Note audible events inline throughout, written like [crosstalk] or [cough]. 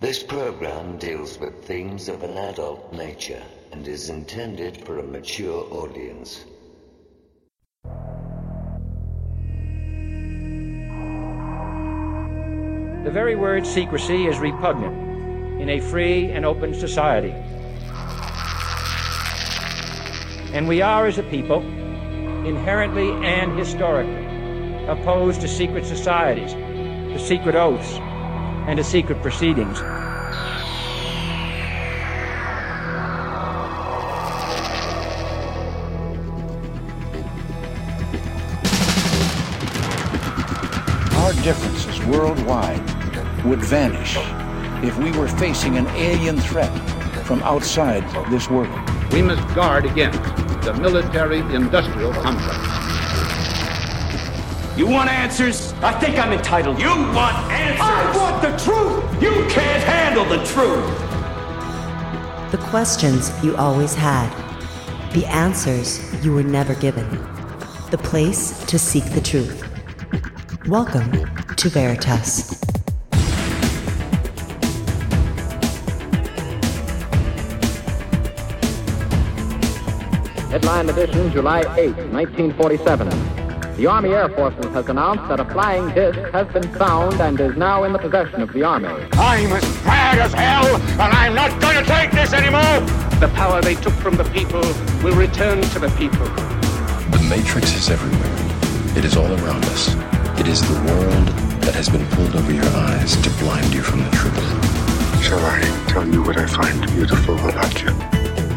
This program deals with themes of an adult nature and is intended for a mature audience. The very word secrecy is repugnant in a free and open society. And we are, as a people, inherently and historically opposed to secret societies, to secret oaths, and to secret proceedings. Our differences worldwide would vanish if we were facing an alien threat from outside this world. We must guard against the military industrial complex. You want answers? I think I'm entitled. You want answers? I want the truth! You can't handle the truth! The questions you always had. The answers you were never given. The place to seek the truth. Welcome to Veritas. Headline edition, July 8, 1947. The Army Air Forces has announced that a flying disc has been found and is now in the possession of the Army. I'm as mad as hell, and I'm not going to take this anymore! The power they took from the people will return to the people. The Matrix is everywhere. It is all around us. It is the world that has been pulled over your eyes to blind you from the truth. Shall I tell you what I find beautiful about you?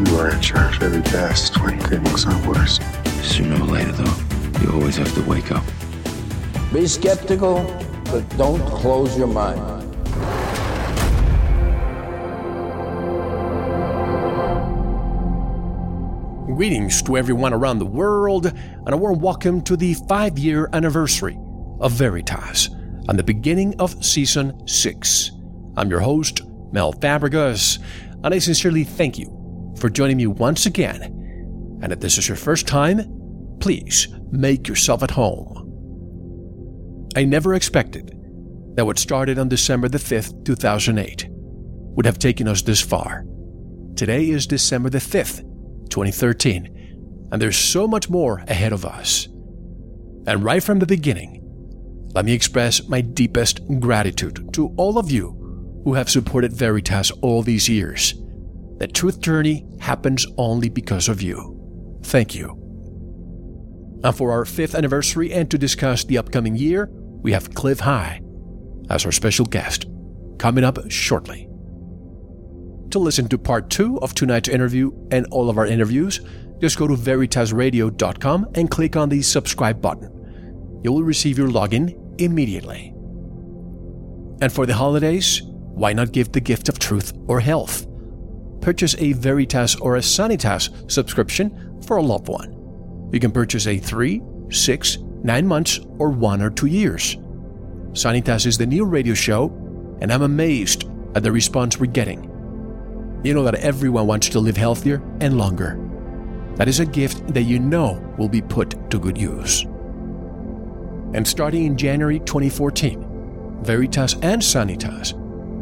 You are at your very best when things are worse. Sooner or later, though, you always have to wake up. Be skeptical, but don't close your mind. Greetings to everyone around the world, and a warm welcome to the five year anniversary of Veritas and the beginning of season six. I'm your host, Mel Fabregas, and I sincerely thank you for joining me once again. And if this is your first time, please make yourself at home. I never expected that what started on December the 5th, 2008, would have taken us this far. Today is December the 5th, 2013, and there's so much more ahead of us. And right from the beginning, let me express my deepest gratitude to all of you who have supported Veritas all these years. The truth journey happens only because of you. Thank you. And for our fifth anniversary and to discuss the upcoming year, we have Cliff High as our special guest, coming up shortly. To listen to part two of tonight's interview and all of our interviews, just go to veritasradio.com and click on the subscribe button. You will receive your login immediately. And for the holidays, why not give the gift of truth or health? Purchase a Veritas or a Sanitas subscription for a loved one. You can purchase a 3, 6, 9 months, or 1 or 2 years. Sanitas is the new radio show, and I'm amazed at the response we're getting. You know that everyone wants to live healthier and longer. That is a gift that you know will be put to good use. And starting in January 2014, Veritas and Sanitas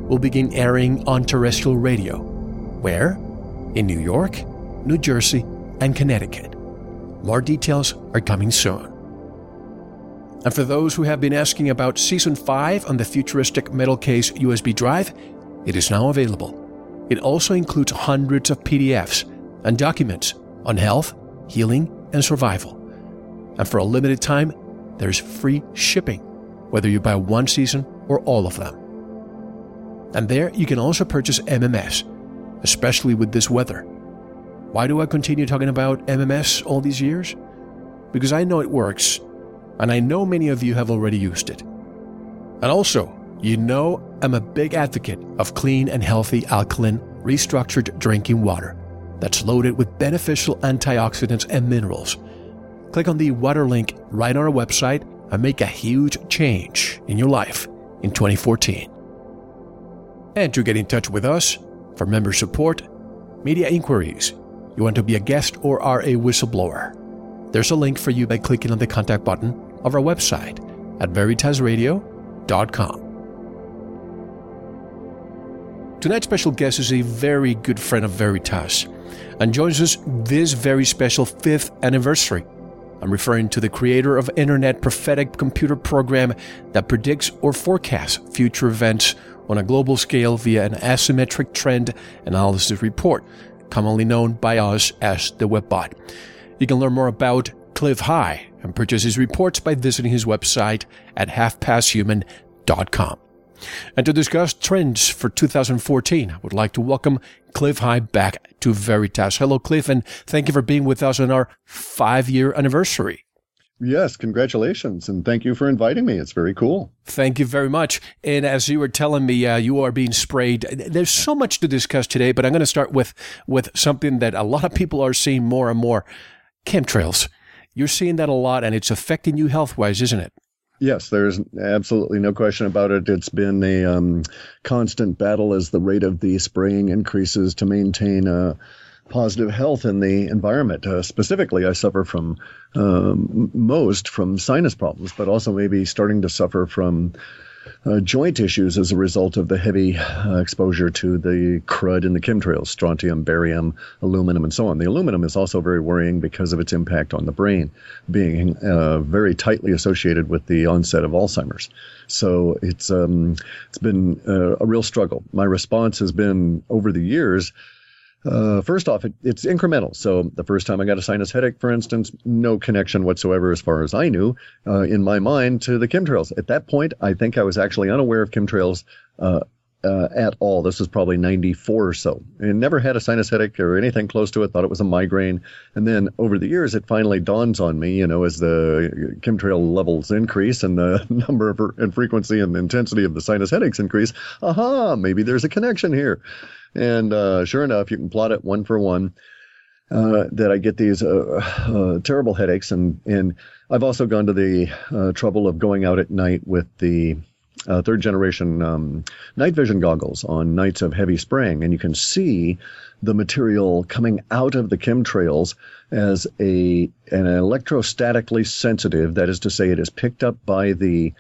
will begin airing on terrestrial radio. Where? In New York, New Jersey, and Connecticut. More details are coming soon. And for those who have been asking about Season 5 on the futuristic metal case USB drive, it is now available. It also includes hundreds of PDFs and documents on health, healing, and survival. And for a limited time, there's free shipping, whether you buy one season or all of them. And there you can also purchase MMS, especially with this weather. Why do I continue talking about MMS all these years? Because I know it works, and I know many of you have already used it. And also, you know I'm a big advocate of clean and healthy alkaline, restructured drinking water that's loaded with beneficial antioxidants and minerals. Click on the water link right on our website and make a huge change in your life in 2014. And to get in touch with us for member support, media inquiries, you want to be a guest or are a whistleblower, there's a link for you by clicking on the contact button of our website at veritasradio.com. Tonight's special guest is a very good friend of Veritas and joins us this very special fifth anniversary. I'm referring to the creator of Internet Prophetic Computer Program that predicts or forecasts future events on a global scale via an asymmetric trend analysis report, commonly known by us as the Webbot. You can learn more about Cliff High and purchase his reports by visiting his website at halfpasthuman.com. And to discuss trends for 2014, I would like to welcome Cliff High back to Veritas. Hello, Cliff, and thank you for being with us on our five year anniversary. Yes, congratulations, and thank you for inviting me. It's very cool. Thank you very much. And as you were telling me, uh, you are being sprayed. There's so much to discuss today, but I'm going to start with with something that a lot of people are seeing more and more: chemtrails. You're seeing that a lot, and it's affecting you health wise, isn't it? Yes, there's absolutely no question about it. It's been a um, constant battle as the rate of the spraying increases to maintain uh, positive health in the environment. Uh, specifically, I suffer from um, most from sinus problems, but also maybe starting to suffer from uh, joint issues as a result of the heavy uh, exposure to the crud in the chemtrails, strontium, barium, aluminum, and so on. The aluminum is also very worrying because of its impact on the brain, being uh, very tightly associated with the onset of Alzheimer's. So it's um, it's been uh, a real struggle. My response has been over the years uh, first off, it, it's incremental. So the first time I got a sinus headache, for instance, no connection whatsoever, as far as I knew, uh, in my mind to the chemtrails. At that point, I think I was actually unaware of chemtrails uh, uh, at all. This was probably 94 or so. And never had a sinus headache or anything close to it, thought it was a migraine. And then over the years, it finally dawns on me, you know, as the chemtrail levels increase and the [laughs] number of, and frequency and intensity of the sinus headaches increase. Aha, maybe there's a connection here. And uh, sure enough, you can plot it one for one. Uh, that I get these uh, uh terrible headaches, and and I've also gone to the uh, trouble of going out at night with the uh, third generation um, night vision goggles on nights of heavy spraying, and you can see the material coming out of the chemtrails as a an electrostatically sensitive. That is to say, it is picked up by the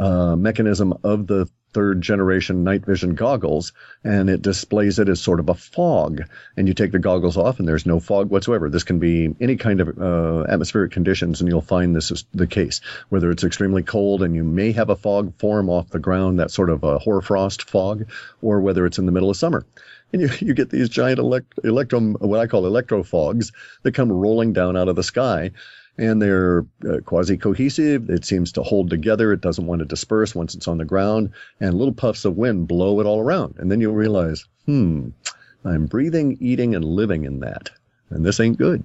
uh, mechanism of the third generation night vision goggles and it displays it as sort of a fog. And you take the goggles off and there's no fog whatsoever. This can be any kind of uh, atmospheric conditions and you'll find this is the case. Whether it's extremely cold and you may have a fog form off the ground, that sort of a hoarfrost fog, or whether it's in the middle of summer and you, [laughs] you get these giant elect, electro, what I call electro fogs that come rolling down out of the sky and they're uh, quasi cohesive. It seems to hold together. It doesn't want to disperse once it's on the ground, and little puffs of wind blow it all around. And then you'll realize, hmm, I'm breathing, eating, and living in that. And this ain't good.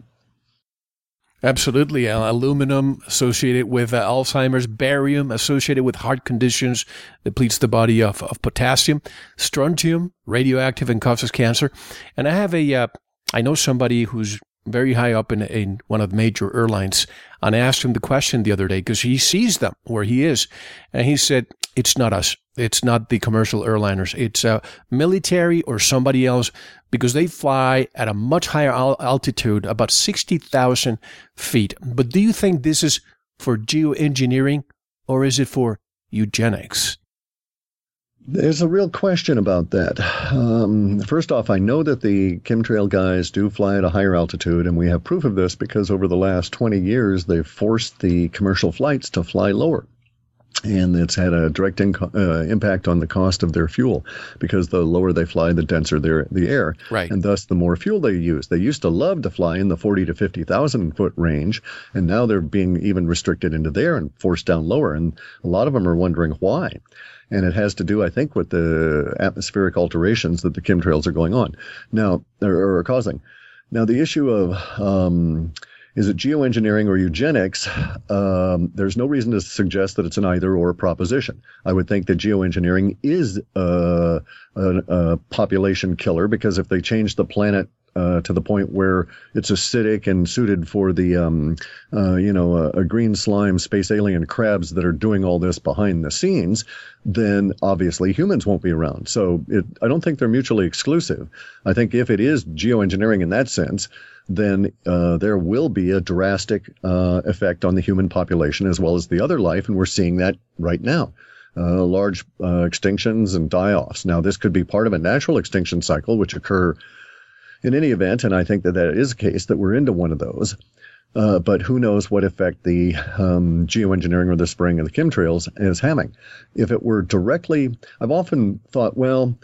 Absolutely. Uh, aluminum associated with uh, Alzheimer's, barium associated with heart conditions, depletes the body of, of potassium, strontium, radioactive and causes cancer. And I have a, uh, I know somebody who's very high up in, in one of the major airlines. And I asked him the question the other day because he sees them where he is. And he said, it's not us. It's not the commercial airliners. It's a military or somebody else because they fly at a much higher altitude, about 60,000 feet. But do you think this is for geoengineering or is it for eugenics? There's a real question about that. Um, first off, I know that the chemtrail guys do fly at a higher altitude, and we have proof of this because over the last 20 years, they've forced the commercial flights to fly lower. And it's had a direct inco- uh, impact on the cost of their fuel because the lower they fly, the denser their, the air, right. and thus the more fuel they use. They used to love to fly in the 40 to 50,000 foot range, and now they're being even restricted into there and forced down lower. And a lot of them are wondering why and it has to do, I think, with the atmospheric alterations that the chemtrails are going on now or, are causing. Now, the issue of um, is it geoengineering or eugenics? Um, there's no reason to suggest that it's an either or proposition. I would think that geoengineering is a, a, a population killer because if they change the planet uh, to the point where it's acidic and suited for the, um, uh, you know, a, a, green slime space alien crabs that are doing all this behind the scenes, then obviously humans won't be around. So it, I don't think they're mutually exclusive. I think if it is geoengineering in that sense, then uh, there will be a drastic uh, effect on the human population as well as the other life, and we're seeing that right now. uh, large uh, extinctions and die offs. Now, this could be part of a natural extinction cycle, which occur in any event, and I think that that is a case that we're into one of those. Uh, but who knows what effect the um, geoengineering or the spraying of the chemtrails is having. If it were directly, I've often thought, well,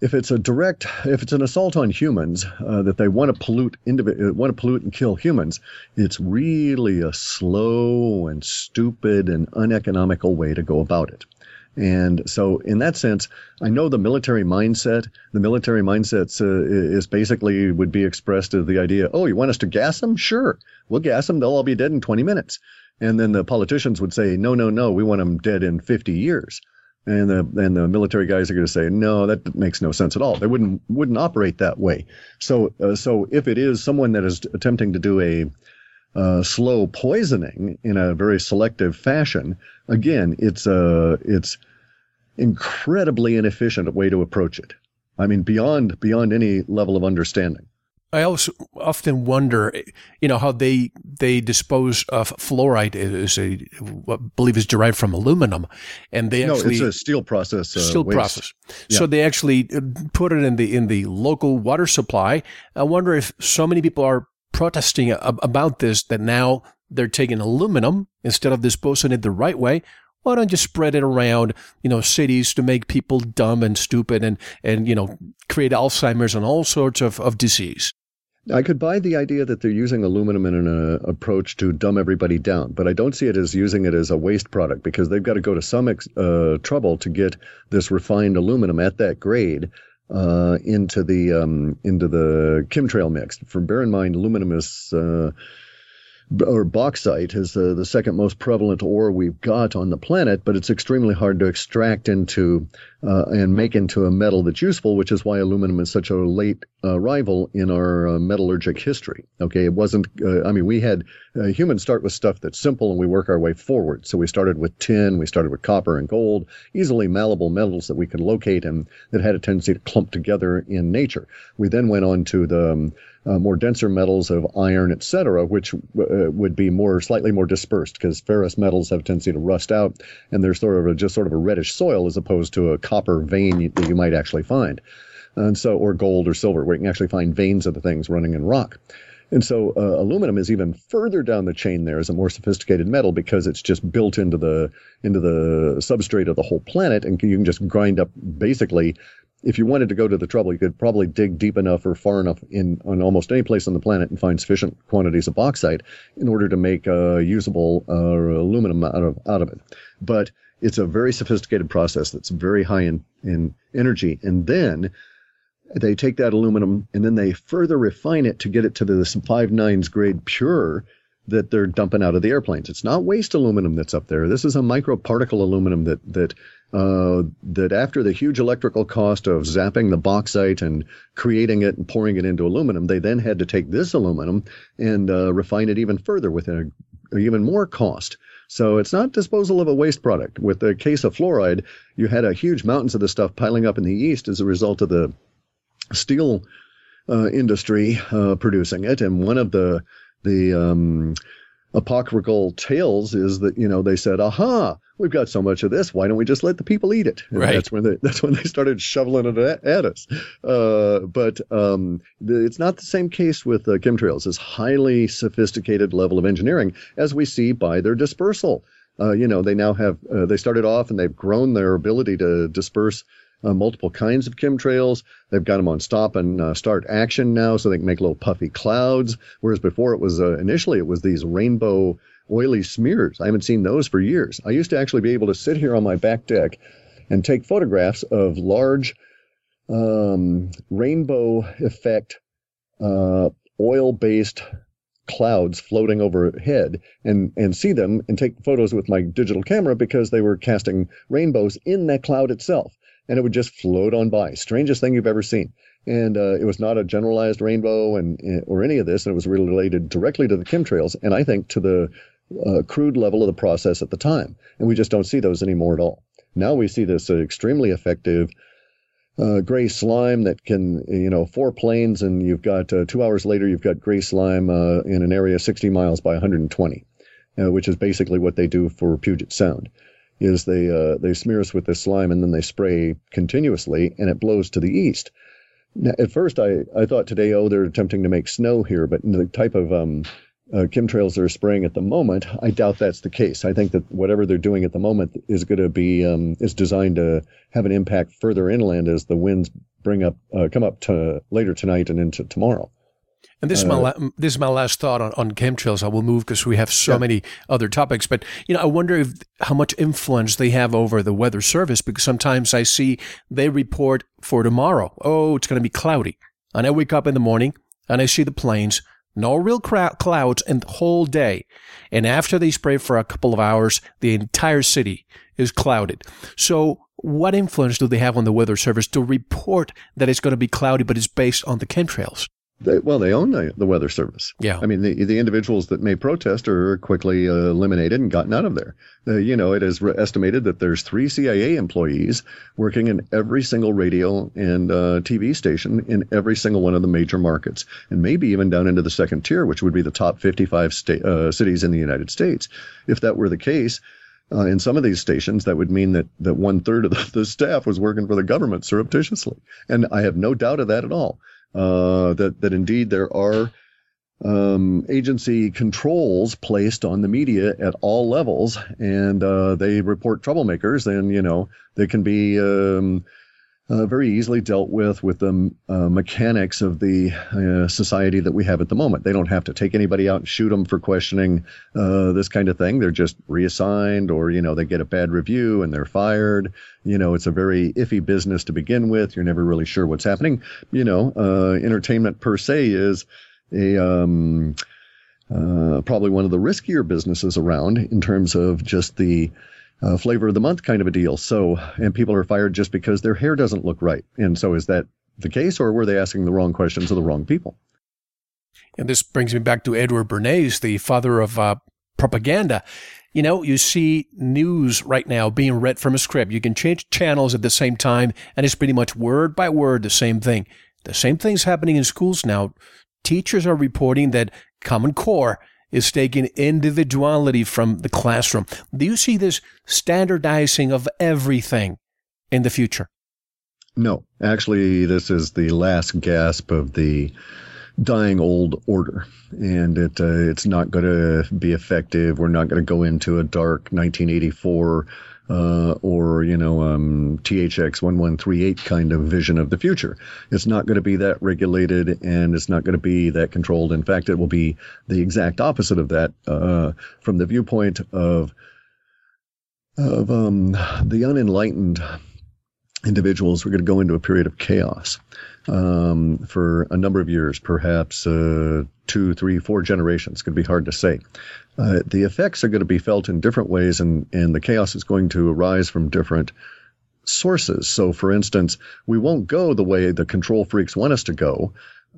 if it's a direct, if it's an assault on humans uh, that they want to pollute, uh, want to pollute and kill humans, it's really a slow and stupid and uneconomical way to go about it. And so, in that sense, I know the military mindset. The military mindset uh, is basically would be expressed as the idea: "Oh, you want us to gas them? Sure, we'll gas them. They'll all be dead in 20 minutes." And then the politicians would say, "No, no, no, we want them dead in 50 years." And the and the military guys are going to say, "No, that makes no sense at all. They wouldn't wouldn't operate that way." So, uh, so if it is someone that is attempting to do a uh, slow poisoning in a very selective fashion, again, it's a uh, it's incredibly inefficient way to approach it. I mean, beyond beyond any level of understanding. I also often wonder, you know, how they they dispose of fluoride is a I believe is derived from aluminum, and they actually no, actually it's a steel process. Uh, steel waste. process. Yeah. So they actually uh, put it in the in the local water supply. I wonder if so many people are protesting about this that now they're taking aluminum instead of disposing it the right way why don't you spread it around, you know, cities to make people dumb and stupid and, and you know, create Alzheimer's and all sorts of, of disease? I could buy the idea that they're using aluminum in an uh, approach to dumb everybody down, but I don't see it as using it as a waste product because they've got to go to some ex- uh, trouble to get this refined aluminum at that grade uh, into the um, into the chemtrail mix. For bear in mind, aluminum is uh, or bauxite is uh, the second most prevalent ore we've got on the planet, but it's extremely hard to extract into uh, and make into a metal that's useful, which is why aluminum is such a late uh, rival in our uh, metallurgic history. Okay, it wasn't. Uh, I mean, we had uh, humans start with stuff that's simple, and we work our way forward. So we started with tin, we started with copper and gold, easily malleable metals that we could locate and that had a tendency to clump together in nature. We then went on to the um, uh, more denser metals of iron, etc., which uh, would be more slightly more dispersed because ferrous metals have a tendency to rust out, and they're sort of a, just sort of a reddish soil as opposed to a copper vein that you might actually find, and so or gold or silver where you can actually find veins of the things running in rock. And so uh, aluminum is even further down the chain there as a more sophisticated metal because it's just built into the into the substrate of the whole planet, and you can just grind up basically if you wanted to go to the trouble, you could probably dig deep enough or far enough in on almost any place on the planet and find sufficient quantities of bauxite in order to make uh, usable uh, aluminum out of out of it. But it's a very sophisticated process that's very high in, in energy, and then they take that aluminum and then they further refine it to get it to the five nines grade pure that they're dumping out of the airplanes. It's not waste aluminum that's up there. This is a microparticle aluminum that that uh, that after the huge electrical cost of zapping the bauxite and creating it and pouring it into aluminum, they then had to take this aluminum and uh, refine it even further with a, even more cost. So it's not disposal of a waste product. With the case of fluoride, you had a huge mountains of this stuff piling up in the east as a result of the steel uh, industry uh, producing it, and one of the the um, apocryphal tales is that you know they said, "Aha, we've got so much of this. Why don't we just let the people eat it?" And right. That's when they [laughs] that's when they started shoveling it at, at us. Uh, but um, the, it's not the same case with uh, chemtrails. This highly sophisticated level of engineering, as we see by their dispersal. Uh, you know, they now have uh, they started off and they've grown their ability to disperse uh, multiple kinds of chemtrails. They've got them on stop and uh, start action now, so they can make little puffy clouds. Whereas before it was uh, initially it was these rainbow oily smears. I haven't seen those for years. I used to actually be able to sit here on my back deck and take photographs of large um, rainbow effect uh, oil-based clouds floating overhead and and see them and take photos with my digital camera because they were casting rainbows in that cloud itself and it would just float on by. Strangest thing you've ever seen. And uh, it was not a generalized rainbow and uh, or any of this, and it was related directly to the chemtrails, and I think to the uh, crude level of the process at the time. And we just don't see those anymore at all. Now we see this uh, extremely effective uh, gray slime that can, you know, four planes, and you've got uh, two hours later, you've got gray slime uh, in an area 60 miles by 120, uh, which is basically what they do for Puget Sound. Is they uh, they smear us with this slime and then they spray continuously and it blows to the east. Now, at first, I, I thought today, oh, they're attempting to make snow here, but the type of um, uh, chemtrails they're spraying at the moment, I doubt that's the case. I think that whatever they're doing at the moment is going to be um, is designed to have an impact further inland as the winds bring up uh, come up to later tonight and into tomorrow. And this is my uh, la- this is my last thought on, on chemtrails. I will move because we have so yeah. many other topics. But you know, I wonder if how much influence they have over the weather service because sometimes I see they report for tomorrow. Oh, it's going to be cloudy, and I wake up in the morning and I see the planes, no real clouds, and the whole day. And after they spray for a couple of hours, the entire city is clouded. So what influence do they have on the weather service to report that it's going to be cloudy, but it's based on the chemtrails? They, well, they own the, the, weather service. Yeah. I mean, the, the individuals that may protest are quickly uh, eliminated and gotten out of there. Uh, you know, it is re- estimated that there's three CIA employees working in every single radio and uh, TV station in every single one of the major markets, and maybe even down into the second tier, which would be the top 55 sta- uh, cities in the United States. If that were the case, uh, in some of these stations, that would mean that, that one third of the, the staff was working for the government surreptitiously. And I have no doubt of that at all uh, that that indeed there are um, agency controls placed on the media at all levels, and uh, they report troublemakers, and you know they can be um, uh, very easily dealt with with the uh, mechanics of the uh, society that we have at the moment. They don't have to take anybody out and shoot them for questioning uh, this kind of thing. They're just reassigned, or you know, they get a bad review and they're fired. You know, it's a very iffy business to begin with. You're never really sure what's happening. You know, uh, entertainment per se is a um, uh, probably one of the riskier businesses around in terms of just the uh, flavor of the month kind of a deal. So, and people are fired just because their hair doesn't look right. And so, is that the case, or were they asking the wrong questions of the wrong people? And this brings me back to Edward Bernays, the father of uh, propaganda. You know, you see news right now being read from a script. You can change channels at the same time, and it's pretty much word by word the same thing. The same thing's happening in schools now. Teachers are reporting that Common Core is taking individuality from the classroom. Do you see this standardizing of everything in the future? No, actually, this is the last gasp of the dying old order, and it uh, it's not going to be effective. We're not going to go into a dark 1984 uh, or you know um, THX 1138 kind of vision of the future. It's not going to be that regulated and it's not going to be that controlled. In fact, it will be the exact opposite of that uh, from the viewpoint of of um, the unenlightened individuals. We're going to go into a period of chaos um, for a number of years, perhaps uh, two, three, four generations. To be hard to say. Uh, the effects are going to be felt in different ways, and, and the chaos is going to arise from different sources. So, for instance, we won't go the way the control freaks want us to go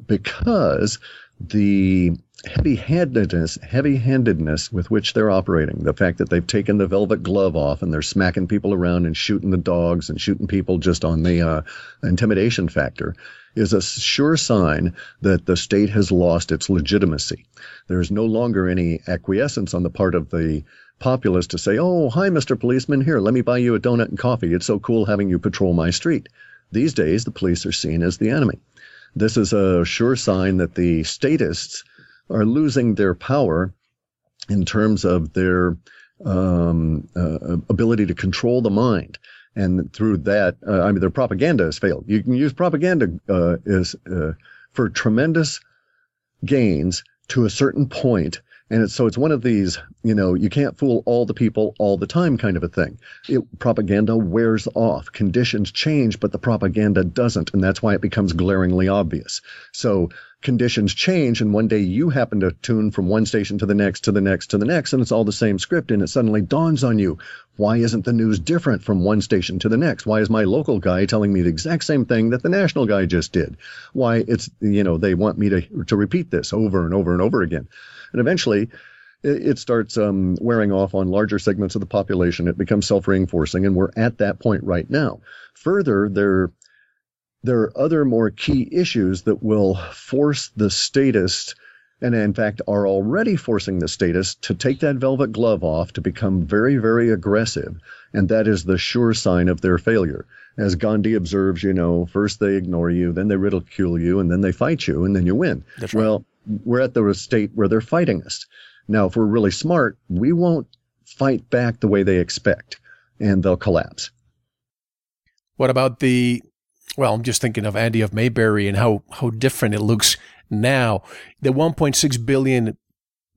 because the heavy-handedness, heavy-handedness with which they're operating, the fact that they've taken the velvet glove off and they're smacking people around and shooting the dogs and shooting people just on the uh, intimidation factor, is a sure sign that the state has lost its legitimacy. There is no longer any acquiescence on the part of the populace to say, "Oh, hi, Mr. Policeman, here, let me buy you a donut and coffee. It's so cool having you patrol my street." These days, the police are seen as the enemy. This is a sure sign that the statists are losing their power in terms of their um, uh, ability to control the mind. And through that, uh, I mean, their propaganda has failed. You can use propaganda uh, is uh, for tremendous gains to a certain point and it's, so it's one of these, you know, you can't fool all the people all the time kind of a thing. It, propaganda wears off. Conditions change, but the propaganda doesn't. And that's why it becomes glaringly obvious. So conditions change and one day you happen to tune from one station to the next to the next to the next and it's all the same script and it suddenly dawns on you why isn't the news different from one station to the next why is my local guy telling me the exact same thing that the national guy just did why it's you know they want me to to repeat this over and over and over again and eventually it, starts um, wearing off on larger segments of the population. It becomes self-reinforcing, and we're at that point right now. Further, there there are other more key issues that will force the statist, and in fact are already forcing the statist to take that velvet glove off, to become very, very aggressive, And that is the sure sign of their failure. As Gandhi observes, you know, first they ignore you, then they ridicule you, and then they fight you, and then you win. Right. Well, we're at the state where they're fighting us. Now, if we're really smart, we won't fight back the way they expect, and they'll collapse. What about the well, I'm just thinking of Andy of Mayberry and how, how different it looks now. The 1.6 billion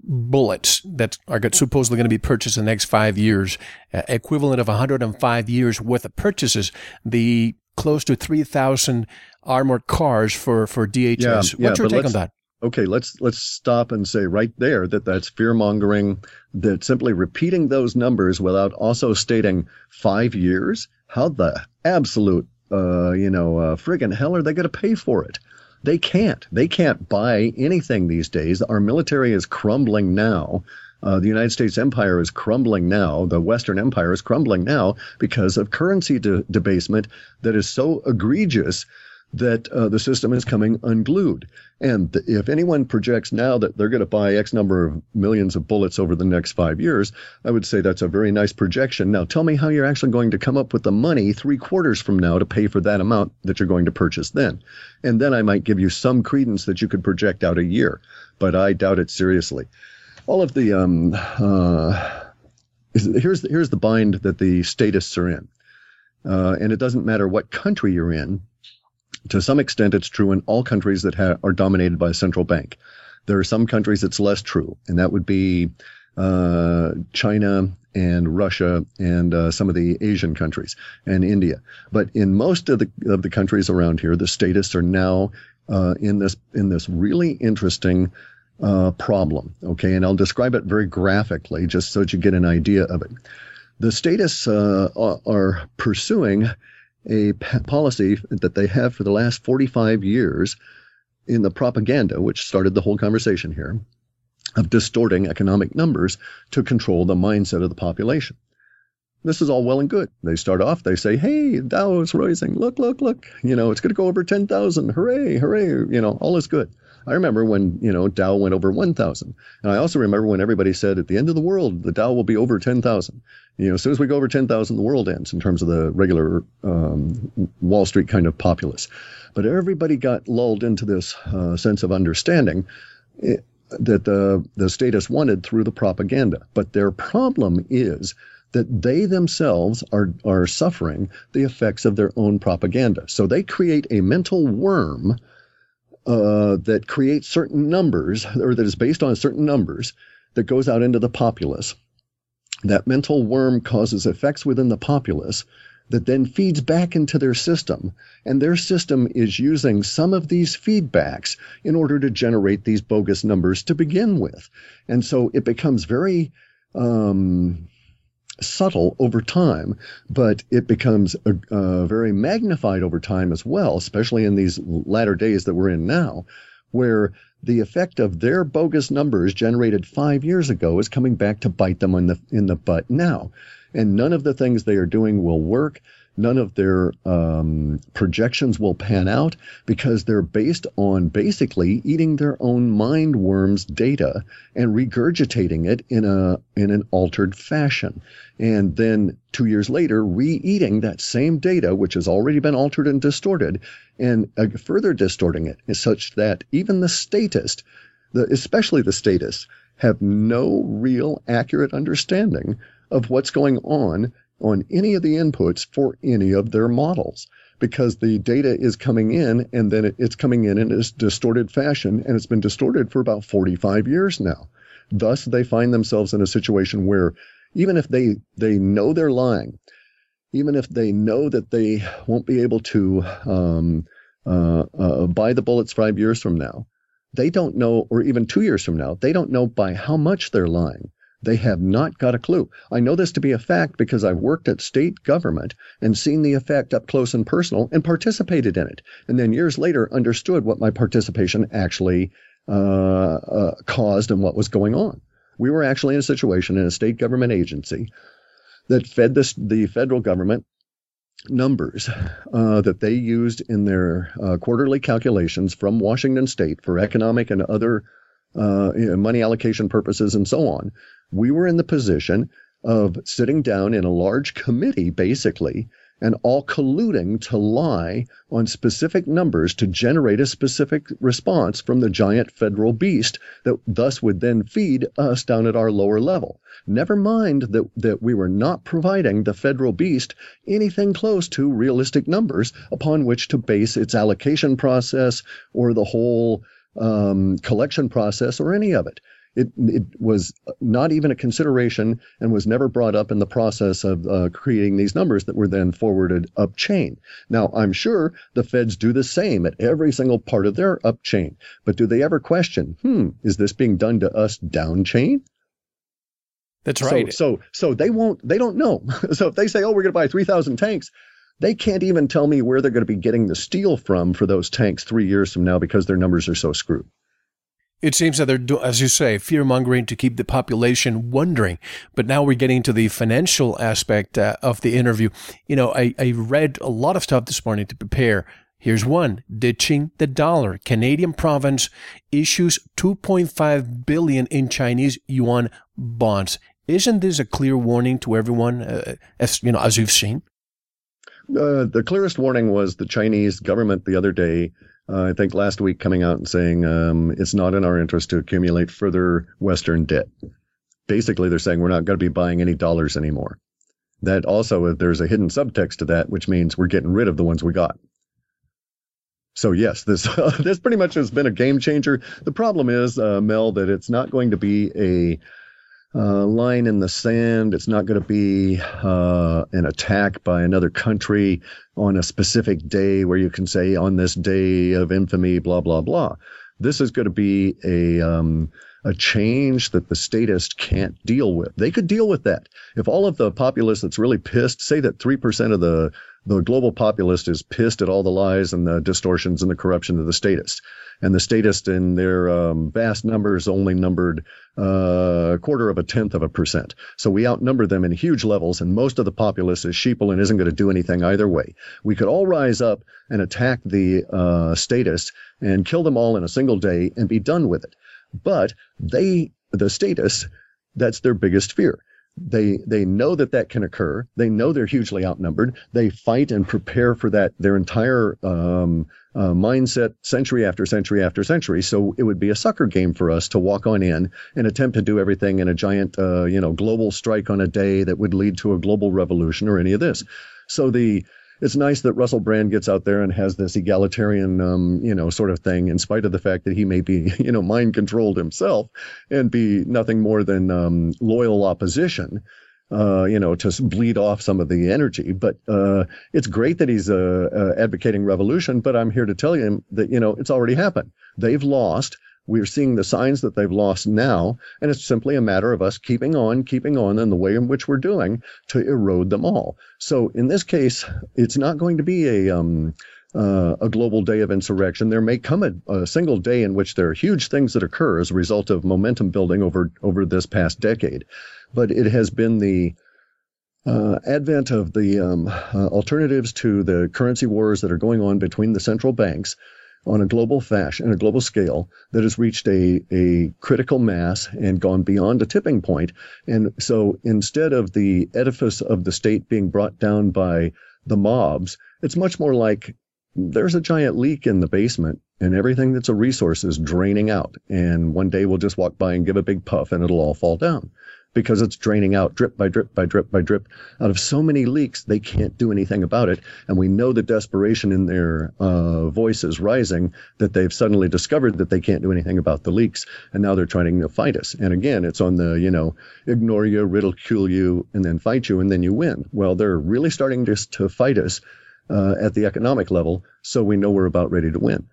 bullets that are supposedly going to be purchased in the next five years, uh, equivalent of 105 years worth of purchases. The close to 3,000 armored cars for, for DHS. Yeah, What's yeah, your take on that? Okay, let's let's stop and say right there that that's fear mongering. That simply repeating those numbers without also stating five years. How the absolute uh, you know uh, friggin' hell are they going to pay for it? They can't. They can't buy anything these days. Our military is crumbling now. Uh, the United States empire is crumbling now. The Western empire is crumbling now because of currency de- debasement that is so egregious that uh, the system is coming unglued. And if anyone projects now that they're going to buy X number of millions of bullets over the next five years, I would say that's a very nice projection. Now, tell me how you're actually going to come up with the money three quarters from now to pay for that amount that you're going to purchase then. And then I might give you some credence that you could project out a year, but I doubt it seriously. All of the um, uh, here's the, here's the bind that the statists are in, uh, and it doesn't matter what country you're in to some extent, it's true in all countries that ha- are dominated by a central bank. There are some countries it's less true, and that would be uh, China and Russia and uh, some of the Asian countries and India. But in most of the of the countries around here, the statists are now uh, in this in this really interesting uh, problem. Okay, and I'll describe it very graphically, just so that you get an idea of it. The statists uh, are pursuing a policy that they have for the last 45 years in the propaganda, which started the whole conversation here, of distorting economic numbers to control the mindset of the population. This is all well and good. They start off, they say, hey, Dow is rising. Look, look, look. You know, it's going to go over 10,000. Hooray, hooray. You know, all is good. I remember when, you know, Dow went over 1,000. And I also remember when everybody said at the end of the world, the Dow will be over 10,000. You know, as soon as we go over 10,000, the world ends in terms of the regular um, Wall Street kind of populace. But everybody got lulled into this uh, sense of understanding eh, that the, the status wanted through the propaganda. But their problem is that they themselves are, are suffering the effects of their own propaganda. So they create a mental worm uh, that creates certain numbers, or that is based on certain numbers, that goes out into the populace. That mental worm causes effects within the populace that then feeds back into their system. And their system is using some of these feedbacks in order to generate these bogus numbers to begin with. And so it becomes very um, subtle over time, but it becomes uh, very magnified over time as well, especially in these latter days that we're in now, where the effect of their bogus numbers generated five years ago is coming back to bite them in the in the butt now, and none of the things they are doing will work. None of their um, projections will pan out because they're based on basically eating their own mind worms data and regurgitating it in a in an altered fashion, and then two years later re-eating that same data, which has already been altered and distorted, and uh, further distorting it, such that even the statist, the, especially the statists, have no real accurate understanding of what's going on on any of the inputs for any of their models because the data is coming in and then it's coming in in this distorted fashion and it's been distorted for about 45 years now. Thus, they find themselves in a situation where even if they, they know they're lying, even if they know that they won't be able to um, uh, uh, buy the bullets five years from now, they don't know, or even two years from now, they don't know by how much they're lying. They have not got a clue. I know this to be a fact because I've worked at state government and seen the effect up close and personal and participated in it. And then years later understood what my participation actually uh, uh, caused and what was going on. We were actually in a situation in a state government agency that fed this, the federal government numbers uh, that they used in their uh, quarterly calculations from Washington State for economic and other uh, you know, money allocation purposes and so on. We were in the position of sitting down in a large committee, basically, and all colluding to lie on specific numbers to generate a specific response from the giant federal beast that thus would then feed us down at our lower level. Never mind that, that we were not providing the federal beast anything close to realistic numbers upon which to base its allocation process or the whole um, collection process or any of it. It, it was not even a consideration and was never brought up in the process of uh, creating these numbers that were then forwarded up chain. Now, I'm sure the feds do the same at every single part of their up chain, but do they ever question, hmm, is this being done to us down chain? That's right. So, so, so they won't, they don't know. [laughs] so if they say, oh, we're going to buy 3,000 tanks, they can't even tell me where they're going to be getting the steel from for those tanks three years from now because their numbers are so screwed. It seems that they're, as you say, fear mongering to keep the population wondering. But now we're getting to the financial aspect uh, of the interview. You know, I, I read a lot of stuff this morning to prepare. Here's one ditching the dollar. Canadian province issues 2.5 billion in Chinese yuan bonds. Isn't this a clear warning to everyone, uh, as you know, as you've seen? Uh, the clearest warning was the Chinese government the other day uh, I think last week coming out and saying um, it's not in our interest to accumulate further Western debt. Basically, they're saying we're not going to be buying any dollars anymore. That also, there's a hidden subtext to that, which means we're getting rid of the ones we got. So yes, this [laughs] this pretty much has been a game changer. The problem is, uh, Mel, that it's not going to be a uh, line in the sand. It's not going to be uh, an attack by another country on a specific day where you can say, on this day of infamy, blah, blah, blah. This is going to be a, um, a change that the statists can't deal with. They could deal with that. If all of the populace that's really pissed, say that 3% of the the global populist is pissed at all the lies and the distortions and the corruption of the statists and the statists in their um, vast numbers only numbered uh, a quarter of a tenth of a percent. So we outnumber them in huge levels, and most of the populace is sheeple and isn't going to do anything either way. We could all rise up and attack the uh, statists and kill them all in a single day and be done with it. But they, the statists, that's their biggest fear. They they know that that can occur. They know they're hugely outnumbered. They fight and prepare for that their entire um, uh, mindset, century after century after century. So it would be a sucker game for us to walk on in and attempt to do everything in a giant, uh, you know, global strike on a day that would lead to a global revolution or any of this. So the it's nice that Russell Brand gets out there and has this egalitarian, um, you know, sort of thing, in spite of the fact that he may be, [laughs] you know, mind controlled himself and be nothing more than um, loyal opposition. Uh, you know, to bleed off some of the energy. But uh, it's great that he's uh, uh, advocating revolution. But I'm here to tell you that you know it's already happened. They've lost. We're seeing the signs that they've lost now, and it's simply a matter of us keeping on, keeping on in the way in which we're doing to erode them all. So in this case, it's not going to be a um, uh, a global day of insurrection. There may come a, a, single day in which there are huge things that occur as a result of momentum building over over this past decade, but it has been the uh, advent of the um, uh, alternatives to the currency wars that are going on between the central banks on a global fashion, a global scale, that has reached a, a critical mass and gone beyond a tipping point. And so instead of the edifice of the state being brought down by the mobs, it's much more like there's a giant leak in the basement and everything that's a resource is draining out. And one day we'll just walk by and give a big puff and it'll all fall down because it's draining out drip by drip by drip by drip out of so many leaks they can't do anything about it. And we know the desperation in their uh, voices rising that they've suddenly discovered that they can't do anything about the leaks. And now they're trying to fight us. And again it's on the you know ignore you ridicule you and then fight you and then you win. Well they're really starting just to fight us uh, at the economic level so we know we're about ready to win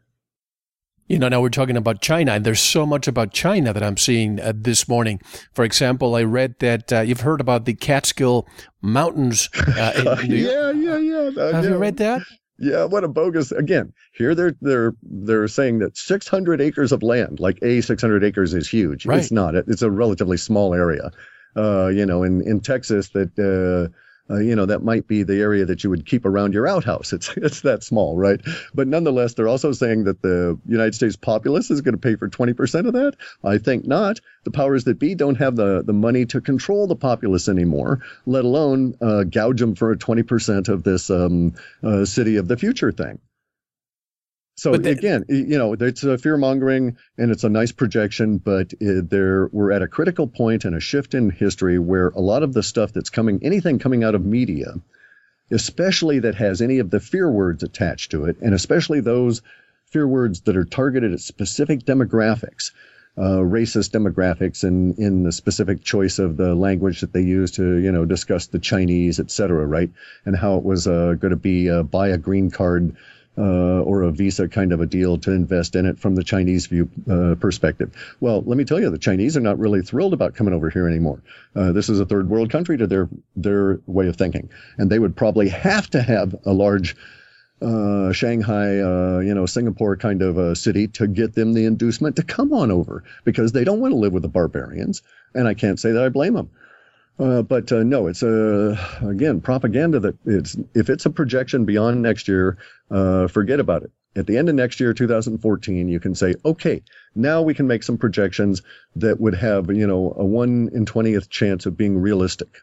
you know, now we're talking about China, and there's so much about China that I'm seeing uh, this morning. For example, I read that uh, you've heard about the Catskill Mountains. Uh, [laughs] yeah, yeah, yeah. Uh, Have yeah. you read that? Yeah, what a bogus. Again, here they're they're they're saying that 600 acres of land, like a 600 acres, is huge. Right. It's not. It's a relatively small area. Uh, you know, in in Texas, that uh, you know, that might be the area that you would keep around your outhouse. It's [laughs] it's that small, right? But nonetheless, they're also saying that the United States populace is going to pay for 20% of that. I think not. The powers that be don't have the, the money to control the populace anymore, let alone uh, gouge them for 20% of this um, uh, city of the future thing. So the, again, you know, it's a fear mongering and it's a nice projection, but it, there we're at a critical point and a shift in history where a lot of the stuff that's coming, anything coming out of media, especially that has any of the fear words attached to it, and especially those fear words that are targeted at specific demographics, uh, racist demographics, and in the specific choice of the language that they use to, you know, discuss the Chinese, et cetera, right? And how it was uh, going to be uh, buy a green card uh, or a visa kind of a deal to invest in it from the Chinese view uh, perspective. Well, let me tell you, the Chinese are not really thrilled about coming over here anymore. Uh, this is a third world country to their their way of thinking, and they would probably have to have a large. Uh, Shanghai, uh, you know, Singapore kind of a city to get them the inducement to come on over because they don't want to live with the barbarians. And I can't say that I blame them. Uh, but uh, no, it's a uh, again propaganda that it's if it's a projection beyond next year, uh, forget about it. At the end of next year, 2014, you can say, okay, now we can make some projections that would have you know a one in twentieth chance of being realistic.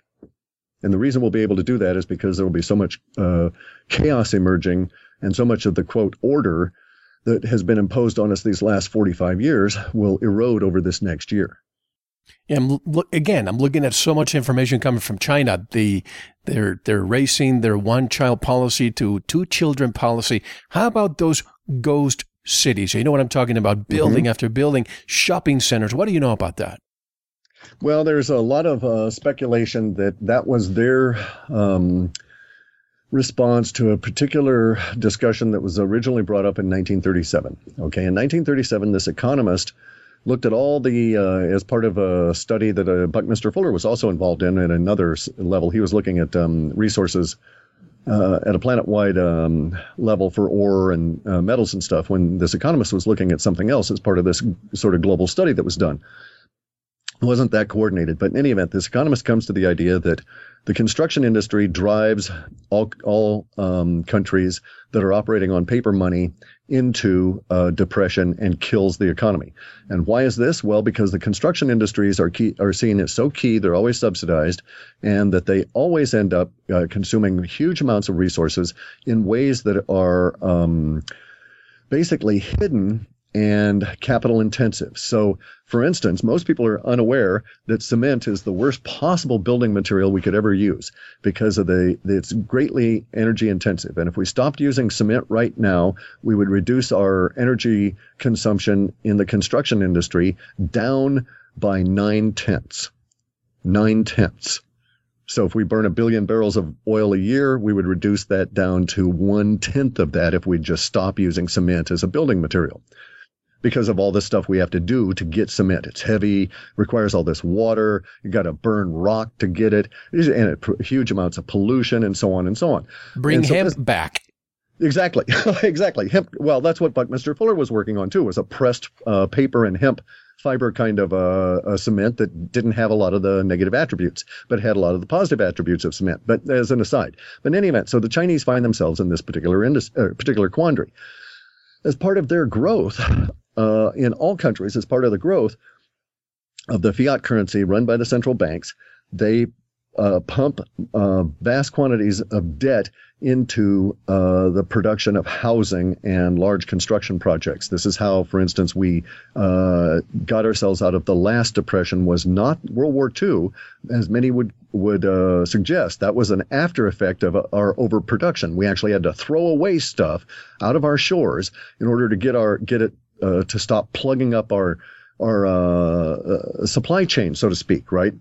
And the reason we'll be able to do that is because there will be so much uh, chaos emerging and so much of the quote order that has been imposed on us these last 45 years will erode over this next year. I'm, look, again, I'm looking at so much information coming from China. The they're they're racing their one child policy to two children policy. How about those ghost cities? You know what I'm talking about? Building mm-hmm. after building, shopping centers. What do you know about that? Well, there's a lot of uh, speculation that that was their um, response to a particular discussion that was originally brought up in 1937. Okay, in 1937, this economist looked at all the uh, as part of a study that uh, Buckminster Fuller was also involved in at another level. He was looking at um, resources uh, at a planet-wide um, level for ore and uh, metals and stuff. When this economist was looking at something else as part of this sort of global study that was done, it wasn't that coordinated. But in any event, this economist comes to the idea that the construction industry drives all all um, countries that are operating on paper money into uh, depression and kills the economy. And why is this? Well, because the construction industries are key, are seen as so key, they're always subsidized, and that they always end up uh, consuming huge amounts of resources in ways that are um, basically hidden and capital intensive. So, for instance, most people are unaware that cement is the worst possible building material we could ever use because of the it's greatly energy intensive. And if we stopped using cement right now, we would reduce our energy consumption in the construction industry down by nine tenths. Nine tenths. So if we burn a billion barrels of oil a year, we would reduce that down to one tenth of that if we just stop using cement as a building material because of all the stuff we have to do to get cement. It's heavy, requires all this water. You got to burn rock to get it, and it, huge amounts of pollution and so on and so on. Bring so hemp this, back. Exactly, [laughs] exactly. Hemp. Well, that's what Buckminster Fuller was working on too. Was a pressed uh, paper and hemp fiber kind of uh, a cement that didn't have a lot of the negative attributes, but had a lot of the positive attributes of cement. But as an aside, but in any event, so the Chinese find themselves in this particular indus- uh, particular quandary. As part of their growth, uh, in all countries as part of the growth of the fiat currency run by the central banks. They uh, pump uh, vast quantities of debt into uh, the production of housing and large construction projects. This is how, for instance, we uh, got ourselves out of the last depression. Was not World War II, as many would would uh, suggest. That was an after effect of our overproduction. We actually had to throw away stuff out of our shores in order to get our get it uh, to stop plugging up our our uh, uh, supply chain, so to speak, right?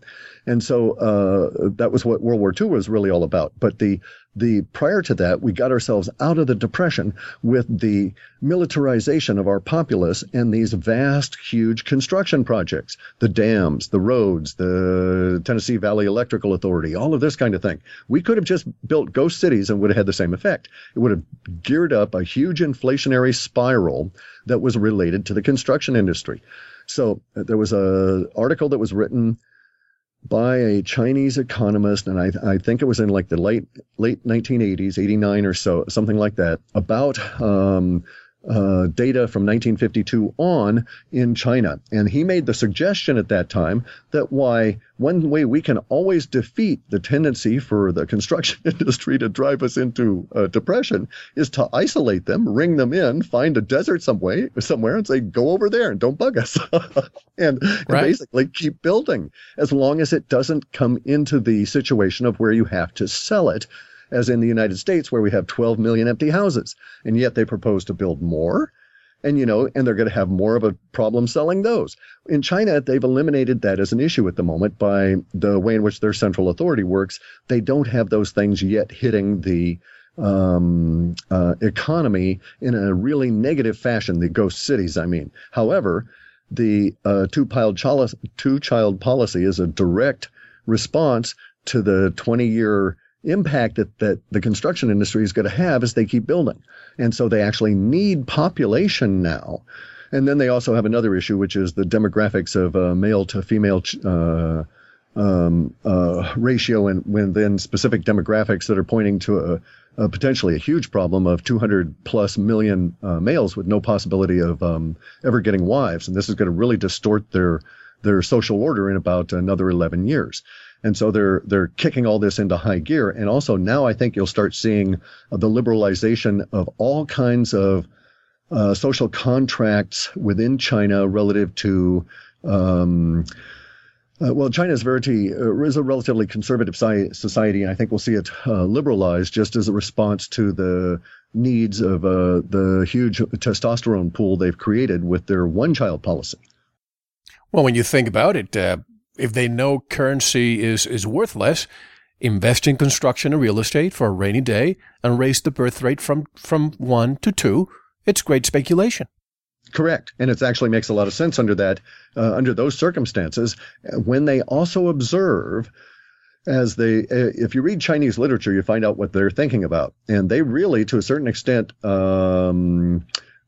And so uh, that was what World War II was really all about. But the the prior to that, we got ourselves out of the depression with the militarization of our populace and these vast, huge construction projects, the dams, the roads, the Tennessee Valley Electrical Authority, all of this kind of thing. We could have just built ghost cities and would have had the same effect. It would have geared up a huge inflationary spiral that was related to the construction industry. So uh, there was a article that was written by a Chinese economist, and I, I think it was in like the late late 1980s, 89 or so, something like that, about um, uh, data from 1952 on in China. And he made the suggestion at that time that why one way we can always defeat the tendency for the construction [laughs] industry to drive us into uh, depression is to isolate them, ring them in, find a desert some way, somewhere, and say, go over there and don't bug us. [laughs] and, right. and basically keep building as long as it doesn't come into the situation of where you have to sell it as in the United States, where we have 12 million empty houses. And yet they propose to build more. And, you know, and they're going to have more of a problem selling those. In China, they've eliminated that as an issue at the moment by the way in which their central authority works. They don't have those things yet hitting the um, uh, economy in a really negative fashion, the ghost cities, I mean. However, the uh, two child policy is a direct response to the 20 year impact that, that the construction industry is going to have as they keep building. And so they actually need population now. And then they also have another issue, which is the demographics of uh, male to female uh, um, uh, ratio, and when then specific demographics that are pointing to a, a potentially a huge problem of 200 plus million uh, males with no possibility of um, ever getting wives, and this is going to really distort their their social order in about another 11 years. And so they're they're kicking all this into high gear. And also now I think you'll start seeing the liberalization of all kinds of uh, social contracts within China relative to. Um, uh, well, China is very uh, is a relatively conservative society, and I think we'll see it uh, liberalized just as a response to the needs of uh, the huge testosterone pool they've created with their one-child policy. Well, when you think about it, uh, if they know currency is, is worthless, invest in construction and real estate for a rainy day and raise the birth rate from, from one to two. It's great speculation. Correct, and it actually makes a lot of sense under that, uh, under those circumstances, when they also observe, as they, uh, if you read Chinese literature, you find out what they're thinking about, and they really, to a certain extent, um,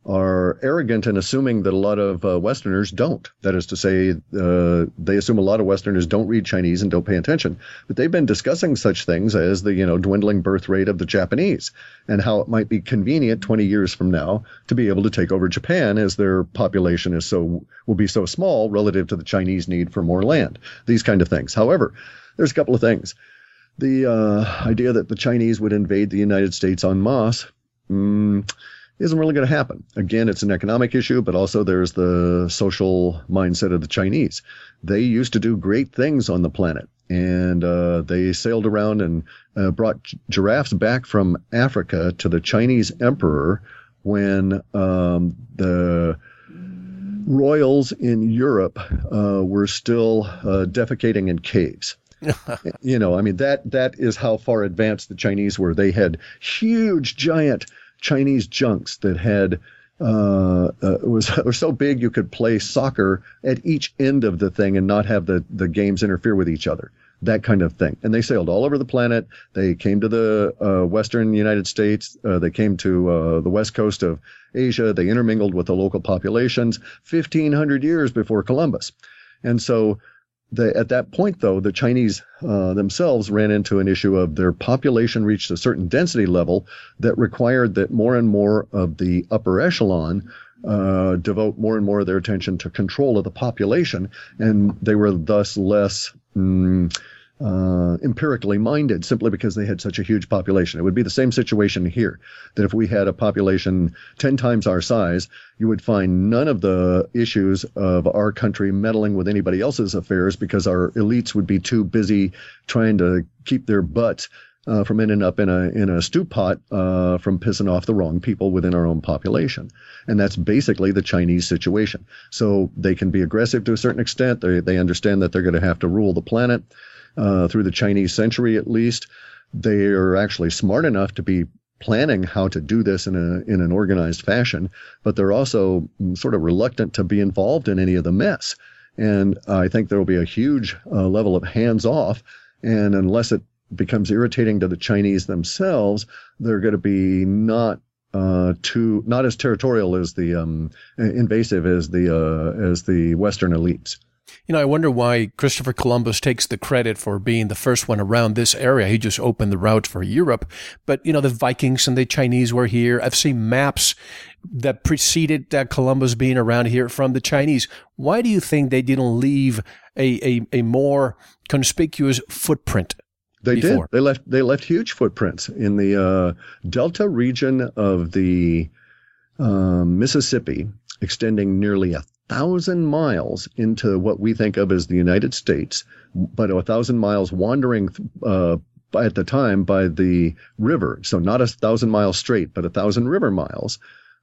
are arrogant in assuming that a lot of uh, Westerners don't. That is to say, uh, they assume a lot of Westerners don't read Chinese and don't pay attention. But they've been discussing such things as the you know dwindling birth rate of the Japanese and how it might be convenient 20 years from now to be able to take over Japan as their population is so will be so small relative to the Chinese need for more land. These kind of things. However, there's a couple of things. The uh, idea that the Chinese would invade the United States en masse. Mm, isn't really going to happen. Again, it's an economic issue, but also there's the social mindset of the Chinese. They used to do great things on the planet, and uh, they sailed around and uh, brought giraffes back from Africa to the Chinese emperor when um, the royals in Europe uh, were still uh, defecating in caves. [laughs] you know, I mean that that is how far advanced the Chinese were. They had huge, giant Chinese junks that had uh, uh, was [laughs] were so big you could play soccer at each end of the thing and not have the the games interfere with each other. That kind of thing. And they sailed all over the planet. They came to the uh, western United States. Uh, they came to uh, the west coast of Asia. They intermingled with the local populations 1,500 years before Columbus. And so the, at that point, though, the Chinese uh, themselves ran into an issue of their population reached a certain density level that required that more and more of the upper echelon uh, devote more and more of their attention to control of the population, and they were thus less. Mm, uh, empirically minded simply because they had such a huge population. It would be the same situation here that if we had a population 10 times our size, you would find none of the issues of our country meddling with anybody else's affairs because our elites would be too busy trying to keep their butts uh, from ending up in a in a stew pot uh, from pissing off the wrong people within our own population, and that's basically the Chinese situation. So they can be aggressive to a certain extent. They they understand that they're going to have to rule the planet uh, through the Chinese century at least. They are actually smart enough to be planning how to do this in a in an organized fashion, but they're also sort of reluctant to be involved in any of the mess. And I think there will be a huge uh, level of hands off. And unless it becomes irritating to the Chinese themselves, they're going to be not uh, too not as territorial as the um, invasive as the uh, as the Western elites. You know, I wonder why Christopher Columbus takes the credit for being the first one around this area. He just opened the route for Europe. But, you know, the Vikings and the Chinese were here. I've seen maps that preceded uh, Columbus being around here from the Chinese. Why do you think they didn't leave a, a, a more conspicuous footprint they before. did. They left. They left huge footprints in the uh, delta region of the um, Mississippi, extending nearly a thousand miles into what we think of as the United States, but a thousand miles wandering uh, at the time by the river. So not a thousand miles straight, but a thousand river miles.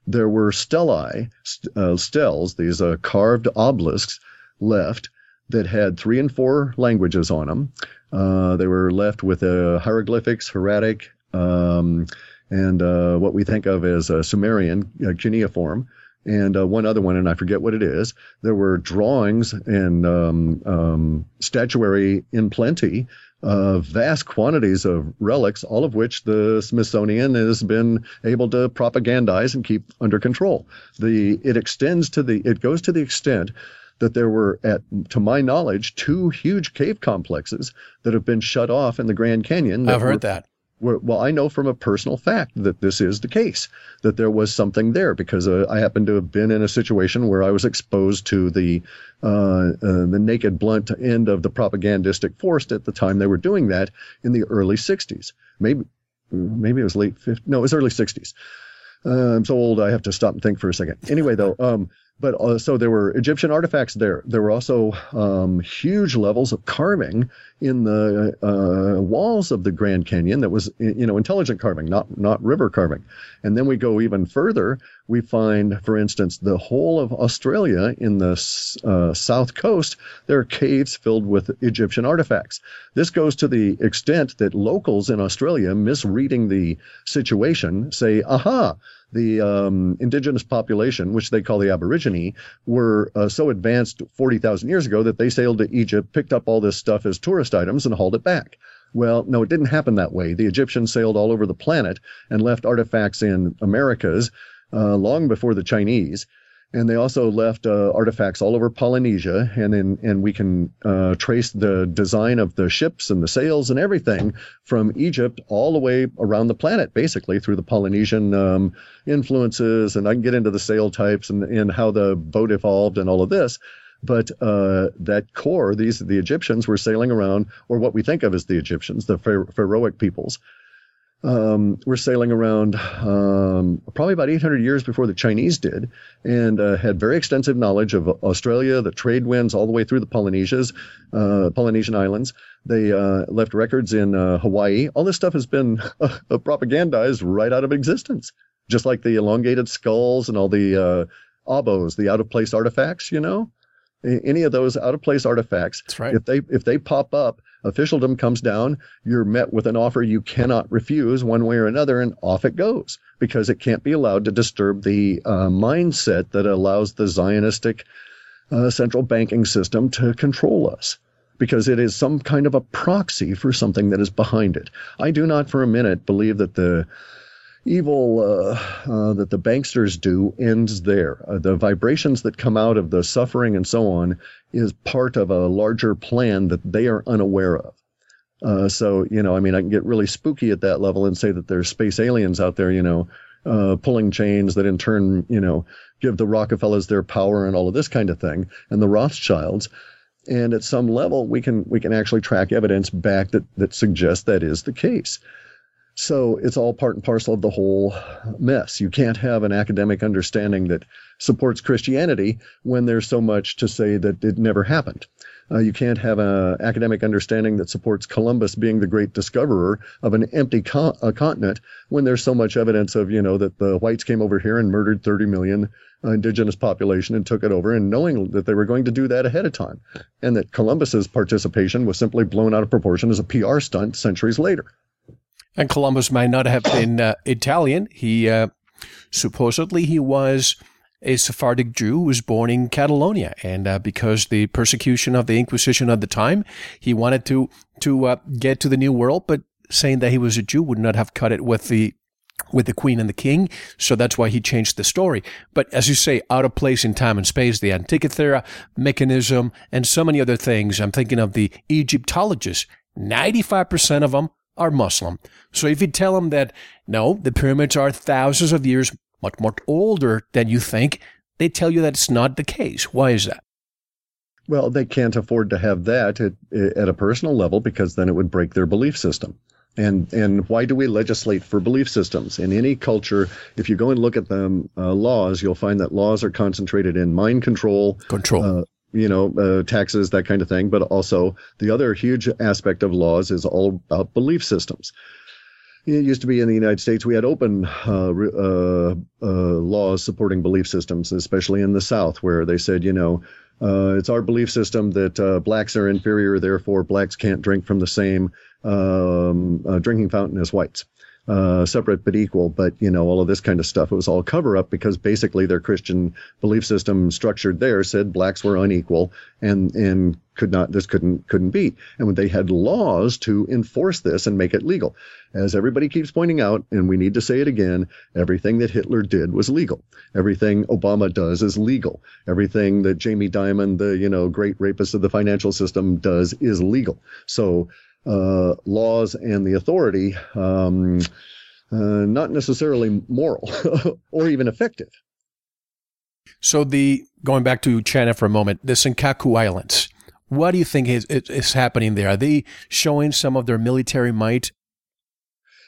There were stelae, uh, stels, these uh, carved obelisks left that had three and four languages on them. Uh, they were left with uh, hieroglyphics, hieratic, um, and uh, what we think of as a Sumerian uh, cuneiform, and uh, one other one, and I forget what it is. There were drawings and um, um, statuary in plenty. Vast quantities of relics, all of which the Smithsonian has been able to propagandize and keep under control. The it extends to the it goes to the extent that there were, at to my knowledge, two huge cave complexes that have been shut off in the Grand Canyon. I've heard were, that. Well, I know from a personal fact that this is the case, that there was something there because uh, I happen to have been in a situation where I was exposed to the uh, uh, the naked, blunt end of the propagandistic force at the time they were doing that in the early '60s. Maybe maybe it was late 50s. No, it was early '60s. Uh, I'm so old I have to stop and think for a second. Anyway, though, um, but uh, so there were Egyptian artifacts there. There were also um, huge levels of carving in the uh, walls of the Grand Canyon that was, you know, intelligent carving, not not river carving. And then we go even further. We find, for instance, the whole of Australia in the uh, south coast. There are caves filled with Egyptian artifacts. This goes to the extent that locals in Australia, misreading the situation, say, "Aha." The um, indigenous population, which they call the Aborigine, were uh, so advanced 40,000 years ago that they sailed to Egypt, picked up all this stuff as tourist items, and hauled it back. Well, no, it didn't happen that way. The Egyptians sailed all over the planet and left artifacts in Americas uh, long before the Chinese and they also left uh, artifacts all over Polynesia, and in, and we can uh, trace the design of the ships and the sails and everything from Egypt all the way around the planet, basically through the Polynesian um, influences. And I can get into the sail types and, and how the boat evolved and all of this. But uh, that core, these the Egyptians were sailing around, or what we think of as the Egyptians, the pharaohic peoples, um, were sailing around um, probably about 800 years before the Chinese did, and uh, had very extensive knowledge of Australia, the trade winds all the way through the Polynesias, uh, Polynesian islands. They uh, left records in uh, Hawaii. All this stuff has been [laughs] uh, propagandized right out of existence, just like the elongated skulls and all the uh, abos, the out of place artifacts. You know, any of those out of place artifacts. That's right. If they if they pop up officialdom comes down, you're met with an offer you cannot refuse one way or another, and off it goes because it can't be allowed to disturb the uh, mindset that allows the Zionistic uh, central banking system to control us because it is some kind of a proxy for something that is behind it. I do not for a minute believe that the evil uh, uh, that the banksters do ends there. Uh, the vibrations that come out of the suffering and so on is part of a larger plan that they are unaware of. Uh, so, you know, I mean, I can get really spooky at that level and say that there's space aliens out there, you know, uh, pulling chains that in turn, you know, give the Rockefellers their power and all of this kind of thing, and the Rothschilds. And at some level, we can we can actually track evidence back that that suggests that is the case. So it's all part and parcel of the whole mess. You can't have an academic understanding that supports Christianity when there's so much to say that it never happened. Uh, you can't have an academic understanding that supports Columbus being the great discoverer of an empty co- continent when there's so much evidence of, you know, that the whites came over here and murdered 30 million uh, indigenous population and took it over and knowing that they were going to do that ahead of time and that Columbus's participation was simply blown out of proportion as a PR stunt centuries later. And Columbus might not have been uh, Italian. He uh, supposedly he was a Sephardic Jew who was born in Catalonia, and uh, because the persecution of the Inquisition at the time, he wanted to to uh, get to the New World, but saying that he was a Jew would not have cut it with the with the queen and the king. So that's why he changed the story. But as you say, out of place in time and space, the Antikythera mechanism and so many other things. I'm thinking of the Egyptologists. 95% of them are Muslim. So if you tell them that, no, the pyramids are thousands of years much much older than you think, they tell you that it's not the case. Why is that? Well, they can't afford to have that at, at a personal level because then it would break their belief system. And and why do we legislate for belief systems in any culture? If you go and look at the uh, laws, you'll find that laws are concentrated in mind control, control, uh, you know, uh, taxes, that kind of thing. But also the other huge aspect of laws is all about belief systems. It used to be in the United States we had open uh, uh, uh, laws supporting belief systems, especially in the South, where they said, you know, uh, it's our belief system that uh, blacks are inferior, therefore blacks can't drink from the same um, drinking fountain as whites. Uh, separate but equal, but you know all of this kind of stuff. It was all cover up because basically their Christian belief system structured there said blacks were unequal and and could not this couldn't couldn't be. And when they had laws to enforce this and make it legal, as everybody keeps pointing out, and we need to say it again, everything that Hitler did was legal. Everything Obama does is legal. Everything that Jamie Dimon, the you know great rapist of the financial system, does is legal. So uh, laws and the authority, um, uh, not necessarily moral [laughs] or even effective. So the going back to China for a moment, the Senkaku Islands. What do you think is, is happening there? Are they showing some of their military might?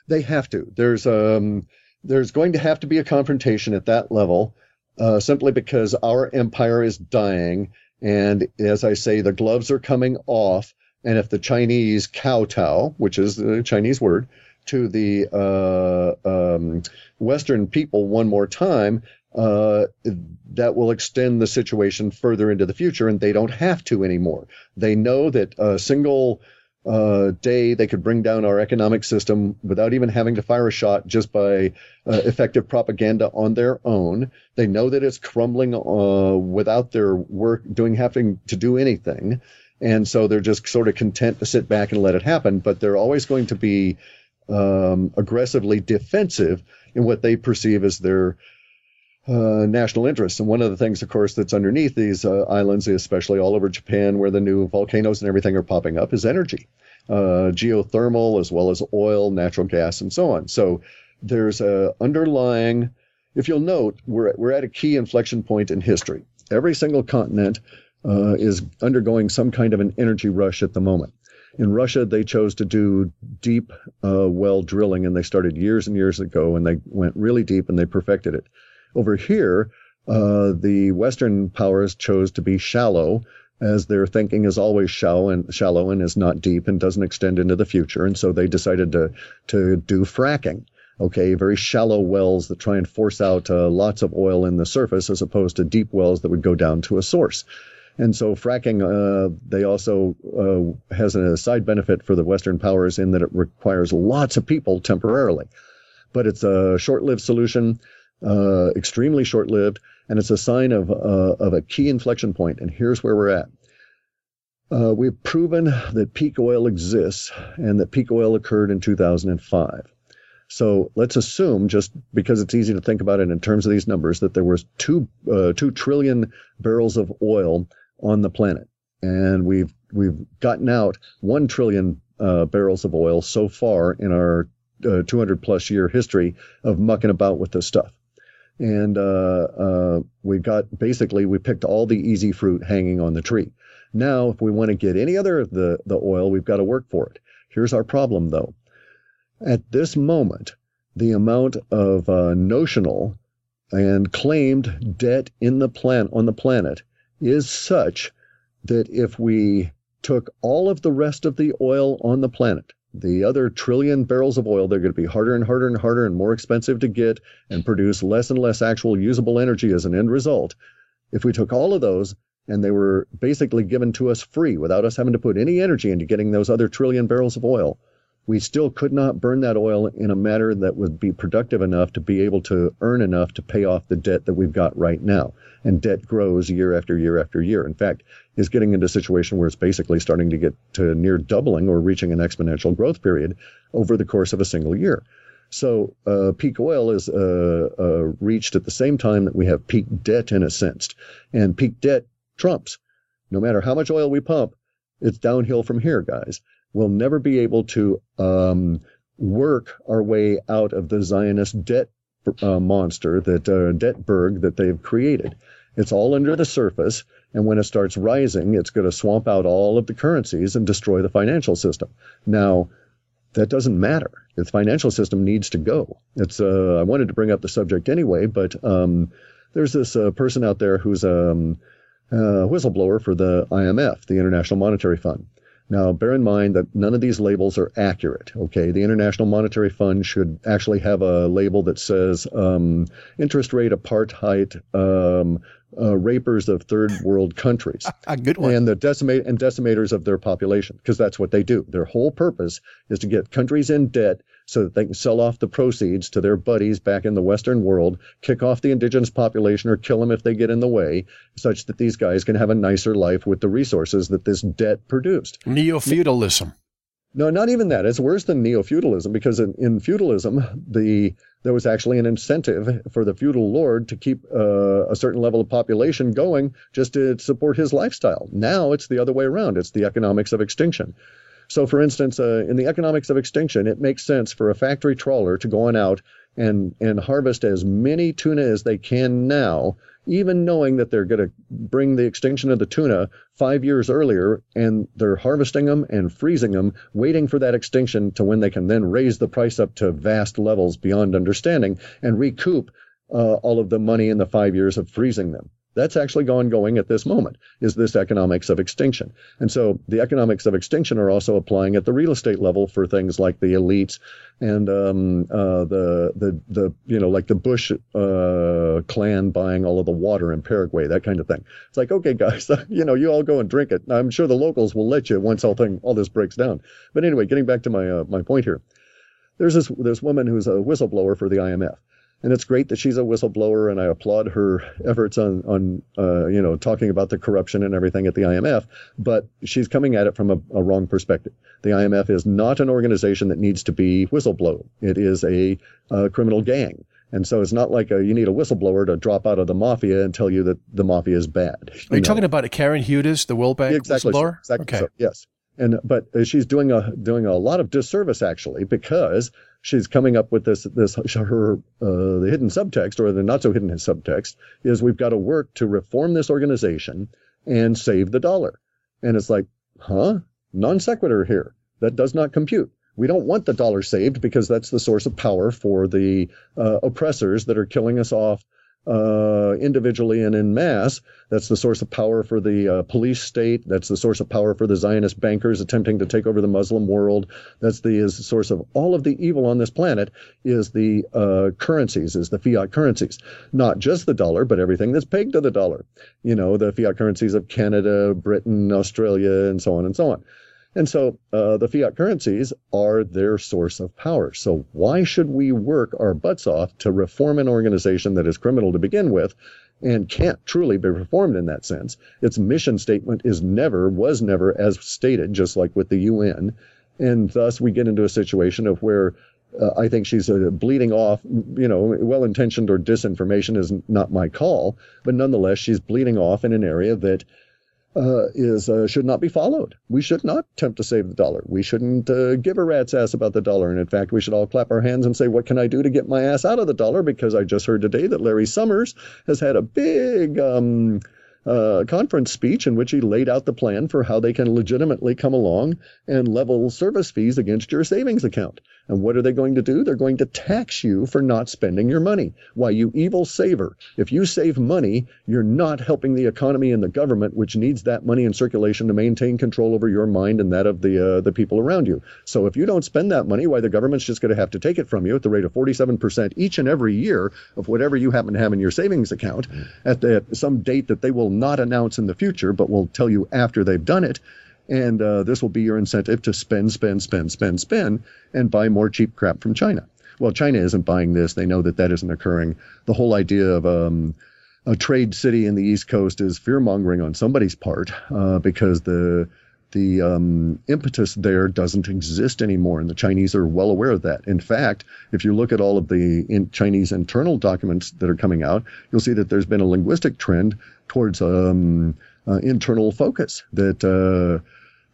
They have to. There's um, there's going to have to be a confrontation at that level, uh, simply because our empire is dying, and as I say, the gloves are coming off and if the Chinese kowtow, which is the Chinese word, to the uh, um, Western people one more time, uh, that will extend the situation further into the future, and they don't have to anymore. They know that a single uh, day they could bring down our economic system without even having to fire a shot just by uh, effective propaganda on their own. They know that it's crumbling uh, without their work doing having to do anything. And so they're just sort of content to sit back and let it happen, but they're always going to be um, aggressively defensive in what they perceive as their uh, national interests. And one of the things, of course, that's underneath these uh, islands, especially all over Japan, where the new volcanoes and everything are popping up, is energy, uh, geothermal as well as oil, natural gas, and so on. So there's a underlying. If you'll note, we're we're at a key inflection point in history. Every single continent uh, is undergoing some kind of an energy rush at the moment. In Russia, they chose to do deep uh, well drilling, and they started years and years ago, and they went really deep and they perfected it. Over here, uh, the Western powers chose to be shallow, as their thinking is always shallow and shallow and is not deep and doesn't extend into the future, and so they decided to to do fracking. Okay, very shallow wells that try and force out uh, lots of oil in the surface, as opposed to deep wells that would go down to a source. And so fracking, uh, they also uh, has a side benefit for the Western powers in that it requires lots of people temporarily, but it's a short-lived solution, uh, extremely short-lived, and it's a sign of uh, of a key inflection point. And here's where we're at. Uh, we've proven that peak oil exists and that peak oil occurred in 2005. So let's assume, just because it's easy to think about it in terms of these numbers, that there was two uh, two trillion barrels of oil on the planet, and we've we've gotten out one trillion uh, barrels of oil so far in our uh, 200 plus year history of mucking about with this stuff. And uh, uh, we got basically we picked all the easy fruit hanging on the tree. Now, if we want to get any other of the the oil, we've got to work for it. Here's our problem, though. At this moment, the amount of uh, notional and claimed debt in the plan on the planet is such that if we took all of the rest of the oil on the planet, the other trillion barrels of oil, they're going to be harder and harder and harder and more expensive to get and produce less and less actual usable energy as an end result. If we took all of those and they were basically given to us free without us having to put any energy into getting those other trillion barrels of oil, we still could not burn that oil in a manner that would be productive enough to be able to earn enough to pay off the debt that we've got right now. And debt grows year after year after year. In fact, is getting into a situation where it's basically starting to get to near doubling or reaching an exponential growth period over the course of a single year. So uh, peak oil is uh, uh, reached at the same time that we have peak debt in a sense, and peak debt trumps. No matter how much oil we pump, it's downhill from here, guys. We'll never be able to um, work our way out of the Zionist debt uh, monster, that uh, Debtberg that they've created. It's all under the surface, and when it starts rising, it's going to swamp out all of the currencies and destroy the financial system. Now, that doesn't matter. The financial system needs to go. It's. Uh, I wanted to bring up the subject anyway, but um, there's this uh, person out there who's a um, whistleblower for the IMF, the International Monetary Fund. Now, bear in mind that none of these labels are accurate. Okay, the International Monetary Fund should actually have a label that says um, interest rate apartheid um, uh, rapers of third world countries. [laughs] A good one. And the decimate and decimators of their population, because that's what they do. Their whole purpose is to get countries in debt so that they can sell off the proceeds to their buddies back in the Western world, kick off the indigenous population or kill them if they get in the way, such that these guys can have a nicer life with the resources that this debt produced. Neo feudalism. No, not even that. It's worse than neo feudalism because in, in, feudalism, the there was actually an incentive for the feudal lord to keep uh, a certain level of population going just to support his lifestyle. Now it's the other way around. It's the economics of extinction. So, for instance, uh, in the economics of extinction, it makes sense for a factory trawler to go on out and, and harvest as many tuna as they can now, even knowing that they're going to bring the extinction of the tuna five years earlier, and they're harvesting them and freezing them, waiting for that extinction to when they can then raise the price up to vast levels beyond understanding and recoup uh, all of the money in the five years of freezing them. That's actually ongoing at this moment, is this economics of extinction. And so the economics of extinction are also applying at the real estate level for things like the elites and um, uh, the, the, the, you know, like the Bush uh, clan buying all of the water in Paraguay, that kind of thing. It's like, okay, guys, [laughs] you know, you all go and drink it. I'm sure the locals will let you once all, thing, all this breaks down. But anyway, getting back to my, uh, my point here. There's this, this woman who's a whistleblower for the IMF and it's great that she's a whistleblower, and I applaud her efforts on on uh, you know talking about the corruption and everything at the IMF. But she's coming at it from a, a wrong perspective. The IMF is not an organization that needs to be whistleblown. It is a, a criminal gang. And so it's not like a, you need a whistleblower to drop out of the mafia and tell you that the mafia is bad. You Are you know? talking about Karen Hudes, the World Bank yeah, exactly, whistleblower? Exactly. Okay. So, yes. And but she's doing a doing a lot of disservice actually because she's coming up with this this her uh, the hidden subtext or the not so hidden subtext is we've got to work to reform this organization and save the dollar. And it's like, huh? Non sequitur here. That does not compute. We don't want the dollar saved because that's the source of power for the uh, oppressors that are killing us off uh, individually and in mass. That's the source of power for the uh, police state. That's the source of power for the Zionist bankers attempting to take over the Muslim world. That's the, is the source of all of the evil on this planet is the uh, currencies, is the fiat currencies. Not just the dollar, but everything that's pegged to the dollar. You know, the fiat currencies of Canada, Britain, Australia, and so on and so on. And so uh, the fiat currencies are their source of power. So why should we work our butts off to reform an organization that is criminal to begin with and can't truly be reformed in that sense? Its mission statement is never, was never as stated, just like with the UN. And thus we get into a situation of where uh, I think she's uh, bleeding off, you know, well intentioned or disinformation is not my call, but nonetheless, she's bleeding off in an area that uh, is uh, should not be followed. We should not attempt to save the dollar. We shouldn't uh, give a rat's ass about the dollar. And in fact, we should all clap our hands and say, "What can I do to get my ass out of the dollar?" Because I just heard today that Larry Summers has had a big um, uh, conference speech in which he laid out the plan for how they can legitimately come along and level service fees against your savings account. And what are they going to do? They're going to tax you for not spending your money. Why, you evil saver. If you save money, you're not helping the economy and the government, which needs that money in circulation to maintain control over your mind and that of the uh, the people around you. So if you don't spend that money, why the government's just going to have to take it from you at the rate of 47% each and every year of whatever you happen to have in your savings account at, the, at some date that they will not announce in the future, but will tell you after they've done it and uh, this will be your incentive to spend, spend, spend, spend, spend, and buy more cheap crap from China. Well, China isn't buying this. They know that that isn't occurring. The whole idea of um, a trade city in the East Coast is fear mongering on somebody's part uh, because the the um, impetus there doesn't exist anymore, and the Chinese are well aware of that. In fact, if you look at all of the in Chinese internal documents that are coming out, you'll see that there's been a linguistic trend towards um, uh, internal focus that uh,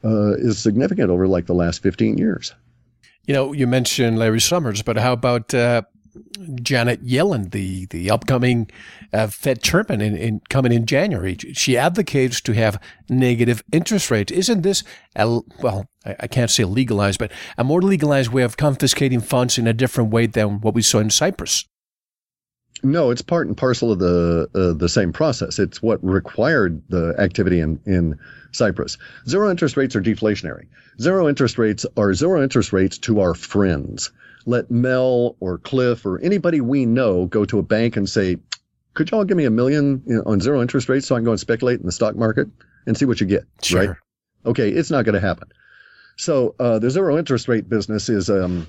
uh, is significant over like the last 15 years. You know, you mentioned Larry Summers, but how about uh, Janet Yellen, the the upcoming uh, Fed chairman in, in, coming in January. She advocates to have negative interest rates. Isn't this a, well? I, I can't say legalized, but a more legalized way of confiscating funds in a different way than what we saw in Cyprus. No, it's part and parcel of the uh, the same process. It's what required the activity in in Cyprus. Zero interest rates are deflationary. Zero interest rates are zero interest rates to our friends let Mel or Cliff or anybody we know go to a bank and say, could y'all give me a million on zero interest rates so I can go and speculate in the stock market and see what you get? Sure. Right? Okay, it's not going to happen. So uh, the zero interest rate business is um,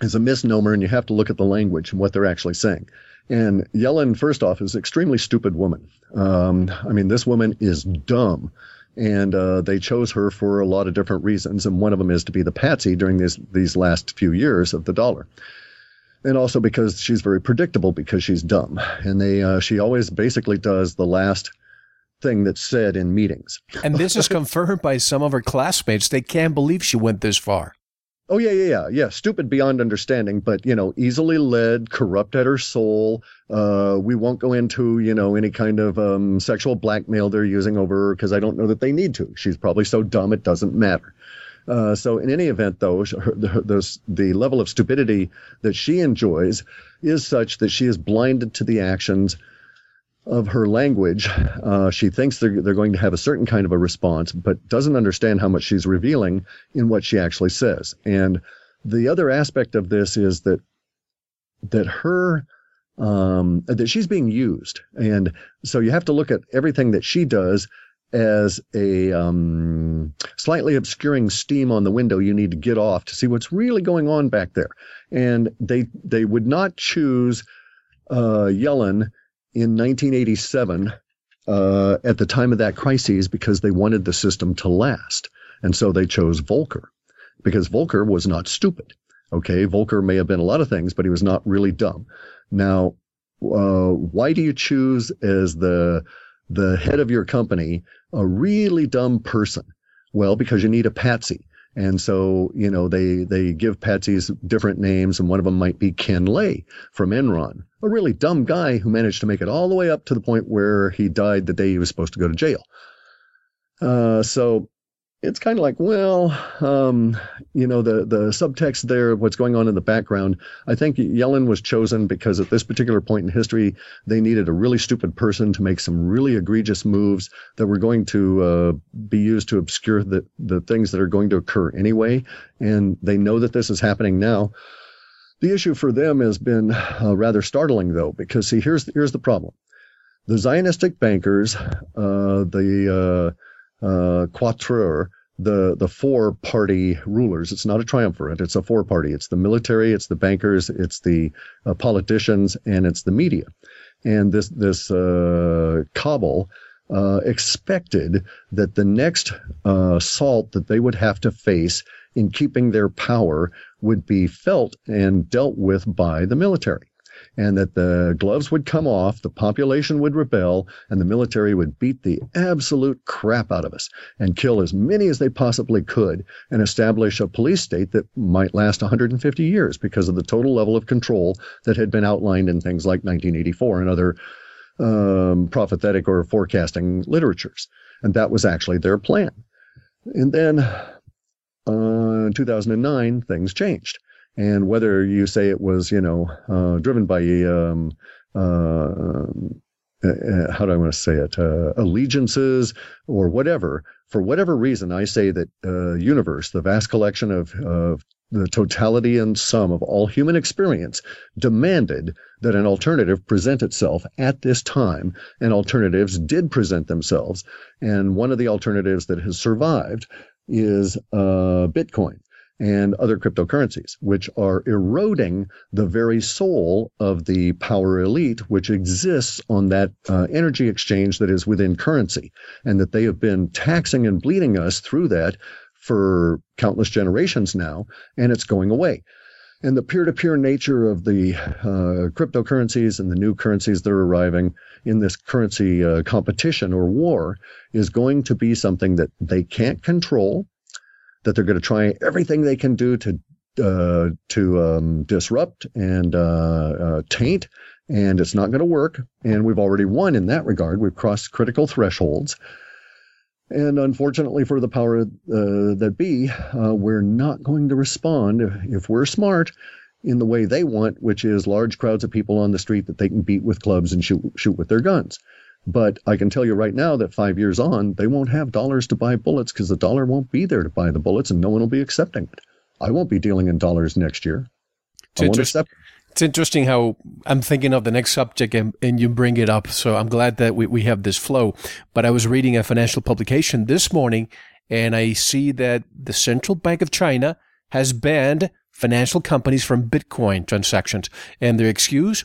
is a misnomer, and you have to look at the language and what they're actually saying. And Yellen, first off, is an extremely stupid woman. Um, I mean, this woman is dumb and uh, they chose her for a lot of different reasons, and one of them is to be the patsy during these these last few years of the dollar, and also because she's very predictable because she's dumb, and they uh, she always basically does the last thing that's said in meetings. And this is [laughs] confirmed by some of her classmates. They can't believe she went this far. Oh yeah, yeah, yeah, yeah. Stupid beyond understanding, but you know, easily led, corrupt at her soul. Uh, we won't go into you know any kind of um, sexual blackmail they're using over her because I don't know that they need to. She's probably so dumb it doesn't matter. Uh, so in any event, though, her, the, the level of stupidity that she enjoys is such that she is blinded to the actions of her language. Uh, she thinks they're, they're going to have a certain kind of a response, but doesn't understand how much she's revealing in what she actually says. And the other aspect of this is that that her um, that she's being used, and so you have to look at everything that she does as a um, slightly obscuring steam on the window you need to get off to see what's really going on back there. And they they would not choose uh, Yellen in 1987 uh, at the time of that crisis because they wanted the system to last. And so they chose Volcker because Volcker was not stupid. Okay, Volcker may have been a lot of things, but he was not really dumb. Now, uh, why do you choose as the the head of your company a really dumb person? Well, because you need a patsy. And so, you know, they, they give Patsy's different names, and one of them might be Ken Lay from Enron, a really dumb guy who managed to make it all the way up to the point where he died the day he was supposed to go to jail. Uh, so it's kind of like, well, um, you know, the the subtext there, what's going on in the background. I think Yellen was chosen because at this particular point in history, they needed a really stupid person to make some really egregious moves that were going to uh, be used to obscure the the things that are going to occur anyway. And they know that this is happening now. The issue for them has been uh, rather startling, though, because see, here's here's the problem: the Zionistic bankers, uh, the uh, the the four party rulers. It's not a triumvirate. It's a four party. It's the military. It's the bankers. It's the uh, politicians, and it's the media. And this this uh, cabal uh, expected that the next uh, assault that they would have to face in keeping their power would be felt and dealt with by the military and that the gloves would come off, the population would rebel, and the military would beat the absolute crap out of us and kill as many as they possibly could and establish a police state that might last 150 years because of the total level of control that had been outlined in things like 1984 and other um, prophetic or forecasting literatures. And that was actually their plan. And then uh, in 2009, things changed and whether you say it was, you know, uh, driven by um, uh, uh, how do I want to say it, uh, allegiances or whatever, for whatever reason, I say that uh, universe, the vast collection of, of the totality and sum of all human experience, demanded that an alternative present itself at this time, and alternatives did present themselves. And one of the alternatives that has survived is uh, Bitcoin. And other cryptocurrencies, which are eroding the very soul of the power elite, which exists on that uh, energy exchange that is within currency, and that they have been taxing and bleeding us through that for countless generations now, and it's going away. And the peer to peer nature of the uh, cryptocurrencies and the new currencies that are arriving in this currency uh, competition or war is going to be something that they can't control that they're going to try everything they can do to uh, to um, disrupt and uh, uh, taint, and it's not going to work. And we've already won in that regard. We've crossed critical thresholds. And unfortunately for the power uh, that be, uh, we're not going to respond if we're smart in the way they want, which is large crowds of people on the street that they can beat with clubs and shoot, shoot with their guns. But I can tell you right now that five years on, they won't have dollars to buy bullets because the dollar won't be there to buy the bullets and no one will be accepting it. I won't be dealing in dollars next year. It's, inter- it's interesting how I'm thinking of the next subject and, and you bring it up. So I'm glad that we, we have this flow. But I was reading a financial publication this morning and I see that the Central Bank of China has banned financial companies from Bitcoin transactions. And their excuse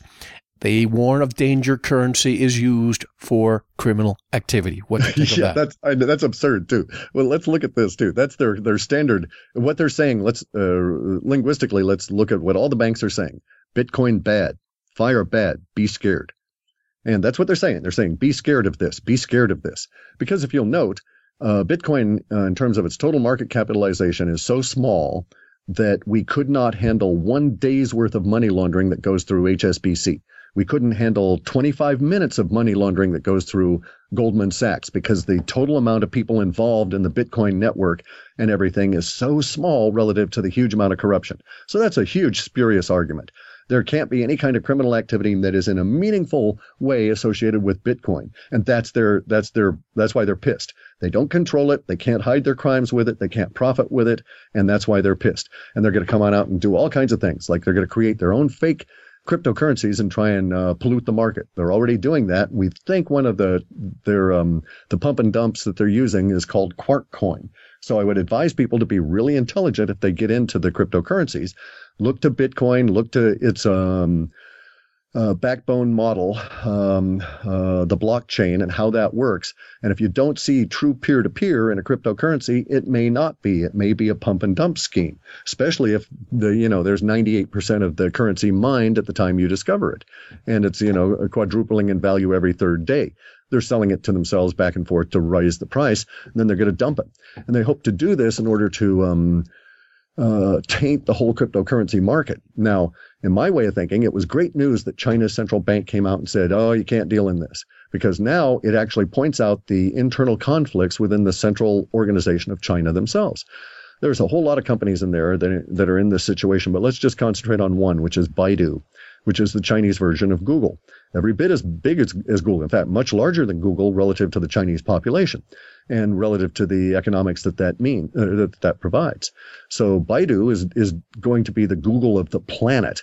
they warn of danger currency is used for criminal activity. What do you [laughs] think yeah, of that? That's I, that's absurd too. Well, let's look at this too. That's their their standard. What they're saying. Let's uh, linguistically. Let's look at what all the banks are saying. Bitcoin bad, fire bad, be scared, and that's what they're saying. They're saying be scared of this, be scared of this, because if you'll note, uh, Bitcoin uh, in terms of its total market capitalization is so small that we could not handle one day's worth of money laundering that goes through HSBC. We couldn't handle 25 minutes of money laundering that goes through Goldman Sachs because the total amount of people involved in the Bitcoin network and everything is so small relative to the huge amount of corruption. So that's a huge spurious argument. There can't be any kind of criminal activity that is in a meaningful way associated with Bitcoin. And that's their that's their that's why they're pissed. They don't control it, they can't hide their crimes with it, they can't profit with it, and that's why they're pissed. And they're going to come on out and do all kinds of things. Like they're going to create their own fake cryptocurrencies and try and uh, pollute the market. They're already doing that. We think one of the their um, the pump and dumps that they're using is called Quark Coin. So I would advise people to be really intelligent if they get into the cryptocurrencies. Look to Bitcoin. Look to its um, uh, backbone model, um, uh, the blockchain, and how that works. And if you don't see true peer to peer in a cryptocurrency, it may not be. It may be a pump and dump scheme, especially if the you know there's 98% of the currency mined at the time you discover it, and it's you know quadrupling in value every third day. They're selling it to themselves back and forth to raise the price, and then they're going to dump it. And they hope to do this in order to um, uh, taint the whole cryptocurrency market. Now, in my way of thinking, it was great news that China's central bank came out and said, oh, you can't deal in this. Because now it actually points out the internal conflicts within the central organization of China themselves. There's a whole lot of companies in there that, that are in this situation, but let's just concentrate on one, which is Baidu which is the Chinese version of Google. Every bit as big as, as Google, in fact, much larger than Google relative to the Chinese population and relative to the economics that that mean uh, that that provides. So Baidu is is going to be the Google of the planet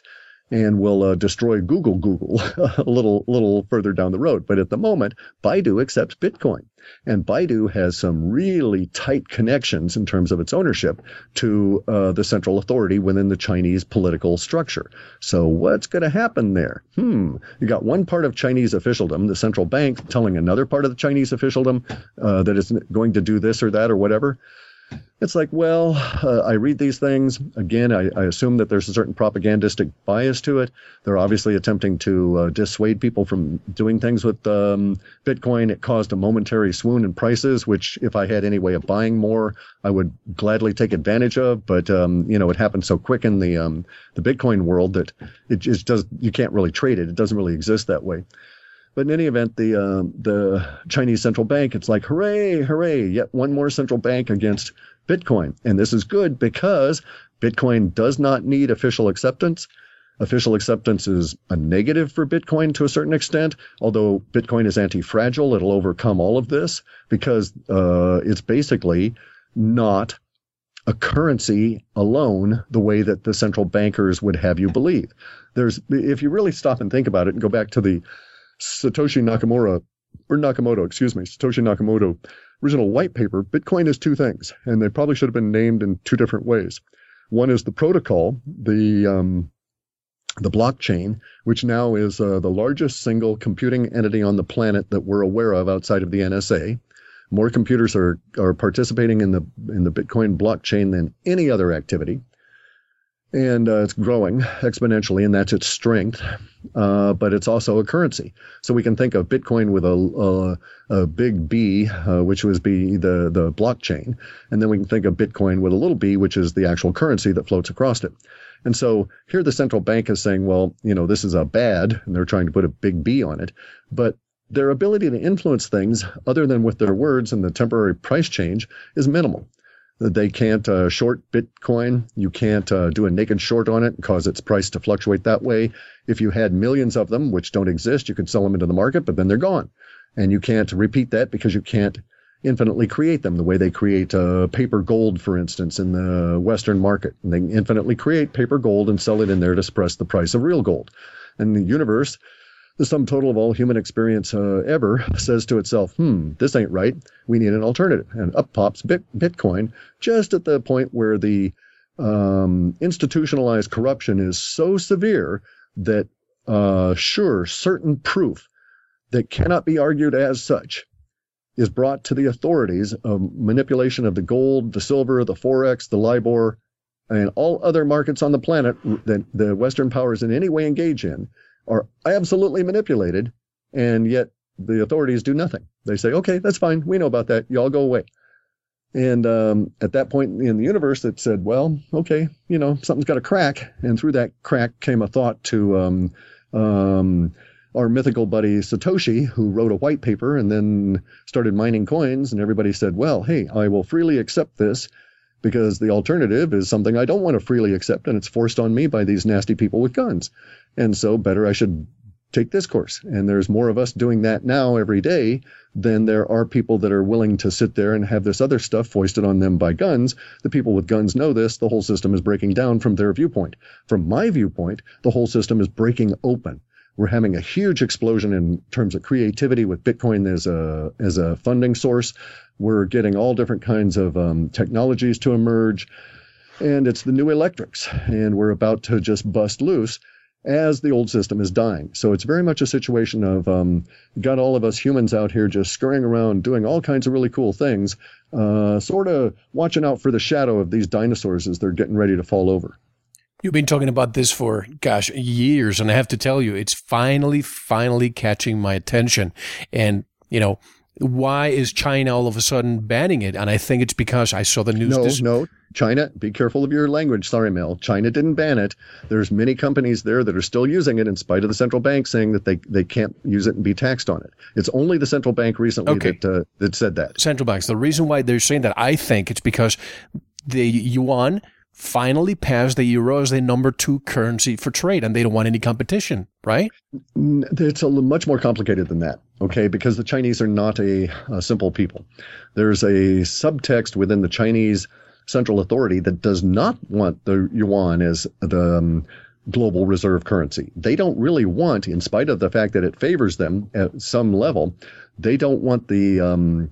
and will uh, destroy Google Google [laughs] a little little further down the road. But at the moment, Baidu accepts Bitcoin, and Baidu has some really tight connections in terms of its ownership to uh, the central authority within the Chinese political structure. So what's going to happen there? Hmm, you got one part of Chinese officialdom, the central bank, telling another part of the Chinese officialdom uh, that it's going to do this or that or whatever it's like, well, uh, I read these things. Again, I, I, assume that there's a certain propagandistic bias to it. They're obviously attempting to uh, dissuade people from doing things with um, Bitcoin. It caused a momentary swoon in prices, which, if I had any way of buying more, I would gladly take advantage of. But um, you know, it happened so quick in the um, the Bitcoin world that it just does. You can't really trade it. It doesn't really exist that way. But in any event, the uh, the Chinese central bank, it's like hooray, hooray! Yet one more central bank against Bitcoin, and this is good because Bitcoin does not need official acceptance. Official acceptance is a negative for Bitcoin to a certain extent, although Bitcoin is anti-fragile. It'll overcome all of this because uh, it's basically not a currency alone the way that the central bankers would have you believe. There's, if you really stop and think about it and go back to the Satoshi Nakamoto, or Nakamoto, excuse me, Satoshi Nakamoto original white paper, Bitcoin is two things, and they probably should have been named in two different ways. One is the protocol, the um, the blockchain, which now is uh, the largest single computing entity on the planet that we're aware of outside of the NSA. More computers are are participating in the in the Bitcoin blockchain than any other activity, and uh, it's growing exponentially, and that's its strength. Uh, but it's also a currency, so we can think of Bitcoin with a, a, a big B, uh, which would be the the blockchain, and then we can think of Bitcoin with a little b, which is the actual currency that floats across it. And so here the central bank is saying, well, you know, this is a bad, and they're trying to put a big B on it. But their ability to influence things other than with their words and the temporary price change is minimal. They can't uh, short Bitcoin. You can't uh, do a naked short on it and cause its price to fluctuate that way. If you had millions of them, which don't exist, you could sell them into the market, but then they're gone. And you can't repeat that because you can't infinitely create them the way they create uh, paper gold, for instance, in the Western market. And they infinitely create paper gold and sell it in there to suppress the price of real gold. And the universe the sum total of all human experience uh, ever says to itself, hmm, this ain't right. We need an alternative. And up pops Bit- Bitcoin just at the point where the um, institutionalized corruption is so severe that uh, sure, certain proof that cannot be argued as such is brought to the authorities of manipulation of the gold, the silver, the forex, the LIBOR, and all other markets on the planet that the Western powers in any way engage in are absolutely manipulated, and yet the authorities do nothing. They say, okay, that's fine. We know about that. Y'all go away. And um, at that point in the universe, it said, well, okay, you know, something's got a crack. And through that crack came a thought to um, um, our mythical buddy Satoshi, who wrote a white paper and then started mining coins. And everybody said, well, hey, I will freely accept this because the alternative is something I don't want to freely accept, and it's forced on me by these nasty people with guns. And so, better I should take this course. And there's more of us doing that now every day than there are people that are willing to sit there and have this other stuff foisted on them by guns. The people with guns know this. The whole system is breaking down from their viewpoint. From my viewpoint, the whole system is breaking open. We're having a huge explosion in terms of creativity with Bitcoin as a as a funding source. We're getting all different kinds of um, technologies to emerge, and it's the new electrics, and we're about to just bust loose as the old system is dying. So it's very much a situation of um, got all of us humans out here just scurrying around doing all kinds of really cool things, uh, sort of watching out for the shadow of these dinosaurs as they're getting ready to fall over. You've been talking about this for, gosh, years. And I have to tell you, it's finally, finally catching my attention. And, you know, why is China all of a sudden banning it? And I think it's because I saw the news. No, this- no, China. Be careful of your language. Sorry, Mel. China didn't ban it. There's many companies there that are still using it in spite of the central bank saying that they, they can't use it and be taxed on it. It's only the central bank recently Okay. that uh, that said that. central banks. The reason why they're saying that, I think it's because the yuan finally passed the euro as the number two currency for trade, and they don't want any competition, right? It's a much more complicated than that, okay? Because the Chinese are not a, a simple people. There's a subtext within the Chinese central authority that does not want the yuan as the um, global reserve currency. They don't really want, in spite of the fact that it favors them at some level, they don't want the um,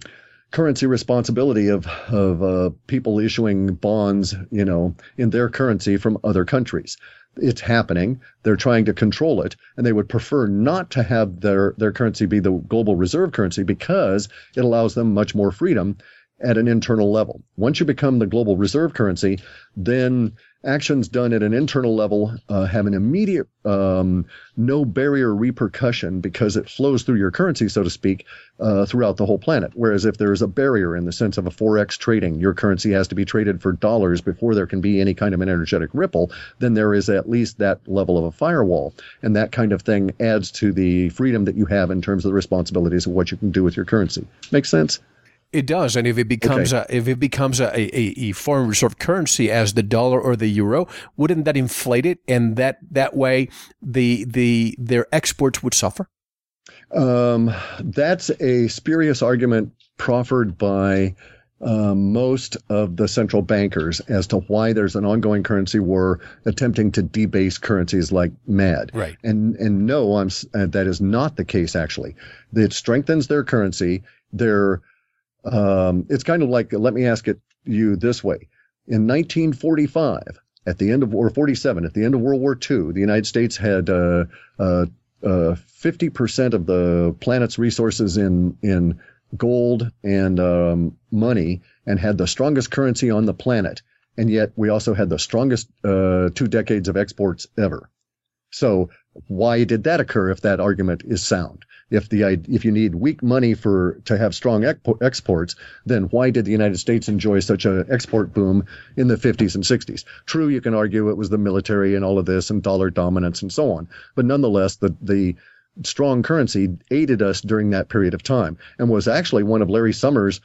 currency responsibility of of uh, people issuing bonds, you know, in their currency from other countries. It's happening. They're trying to control it, and they would prefer not to have their their currency be the global reserve currency because it allows them much more freedom at an internal level. Once you become the global reserve currency, then actions done at an internal level uh, have an immediate um, no barrier repercussion because it flows through your currency, so to speak, uh, throughout the whole planet. Whereas if there is a barrier in the sense of a forex trading, your currency has to be traded for dollars before there can be any kind of an energetic ripple, then there is at least that level of a firewall. And that kind of thing adds to the freedom that you have in terms of the responsibilities of what you can do with your currency. Make sense? It does, and if it becomes Okay. a if it becomes a, a, a foreign reserve currency as the dollar or the euro, wouldn't that inflate it? And that that way, the the their exports would suffer. Um, that's a spurious argument proffered by um, most of the central bankers as to why there's an ongoing currency war attempting to debase currencies like mad. Right. And and no, I'm uh, that is not the case actually. It strengthens their currency. Their um, it's kind of like let me ask it you this way. In 1945, at the end of or 47 at the end of World War II, the United States had uh, uh, uh, 50% of the planet's resources in in gold and um, money, and had the strongest currency on the planet. And yet, we also had the strongest uh, two decades of exports ever. So, why did that occur? If that argument is sound, if the if you need weak money for to have strong exports, then why did the United States enjoy such an export boom in the 50s and 60s? True, you can argue it was the military and all of this and dollar dominance and so on, but nonetheless, the the strong currency aided us during that period of time and was actually one of Larry Summers'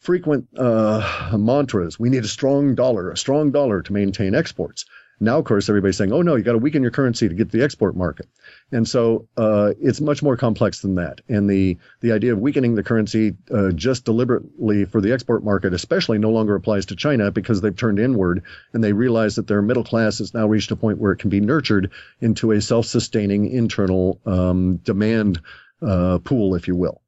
frequent uh, mantras. We need a strong dollar, a strong dollar to maintain exports. Now, of course, everybody's saying, "Oh no, you got to weaken your currency to get the export market," and so uh, it's much more complex than that. And the the idea of weakening the currency uh, just deliberately for the export market, especially, no longer applies to China because they've turned inward and they realize that their middle class has now reached a point where it can be nurtured into a self-sustaining internal um, demand uh, pool, if you will.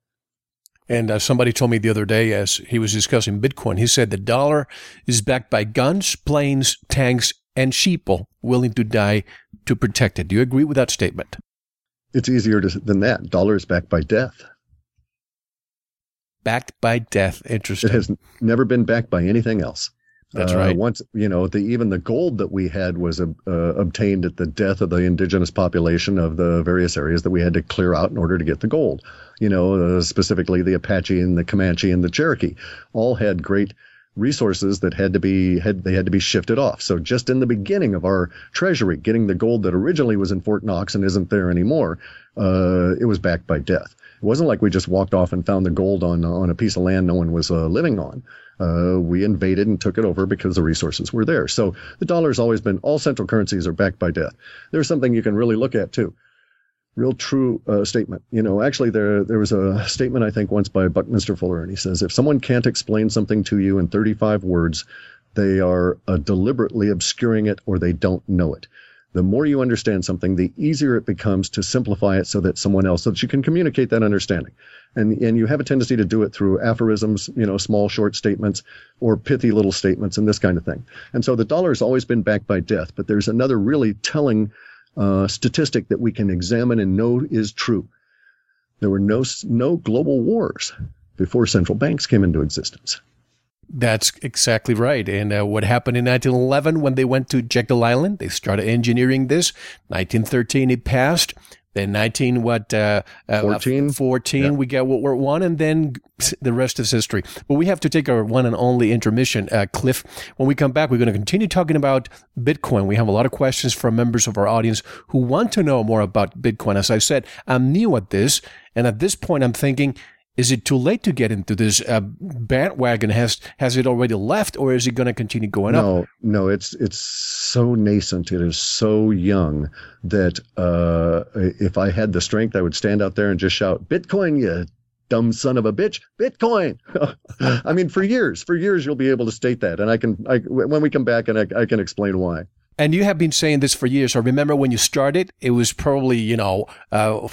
And uh, somebody told me the other day, as he was discussing Bitcoin, he said the dollar is backed by guns, planes, tanks, and sheeple willing to die to protect it. Do you agree with that statement? It's easier to, than that. Dollar is backed by death. Backed by death. Interesting. It has never been backed by anything else. That's uh, right. Once you know, the even the gold that we had was uh, obtained at the death of the indigenous population of the various areas that we had to clear out in order to get the gold. You know, uh, specifically the Apache and the Comanche and the Cherokee, all had great resources that had to be had they had to be shifted off. So just in the beginning of our treasury, getting the gold that originally was in Fort Knox and isn't there anymore, uh, it was backed by death. It wasn't like we just walked off and found the gold on on a piece of land no one was uh, living on. Uh, we invaded and took it over because the resources were there. So the dollar has always been all central currencies are backed by death. There's something you can really look at too real true uh, statement. You know, actually, there there was a statement I think once by Buckminster Fuller, and he says, if someone can't explain something to you in 35 words, they are uh, deliberately obscuring it or they don't know it. The more you understand something, the easier it becomes to simplify it so that someone else, so that you can communicate that understanding. And and you have a tendency to do it through aphorisms, you know, small short statements or pithy little statements and this kind of thing. And so the dollar has always been backed by death, but there's another really telling uh, statistic that we can examine and know is true. There were no no global wars before central banks came into existence. That's exactly right. And uh, what happened in 1911 when they went to Jekyll Island? They started engineering this. 1913 it passed. Then 19, what, uh, 14, uh, 14 yeah. we get World War One, and then the rest is history. But we have to take our one and only intermission, uh, Cliff. When we come back, we're going to continue talking about Bitcoin. We have a lot of questions from members of our audience who want to know more about Bitcoin. As I said, I'm new at this. And at this point, I'm thinking, is it too late to get into this uh, bandwagon? Has has it already left, or is it going to continue going no, up? No, no. It's it's so nascent. It is so young that uh, if I had the strength, I would stand out there and just shout, "Bitcoin, you dumb son of a bitch, Bitcoin!" [laughs] I mean, for years, for years, you'll be able to state that, and I can. I, when we come back, and I, I can explain why. And you have been saying this for years. I remember when you started, it was probably you know. Uh,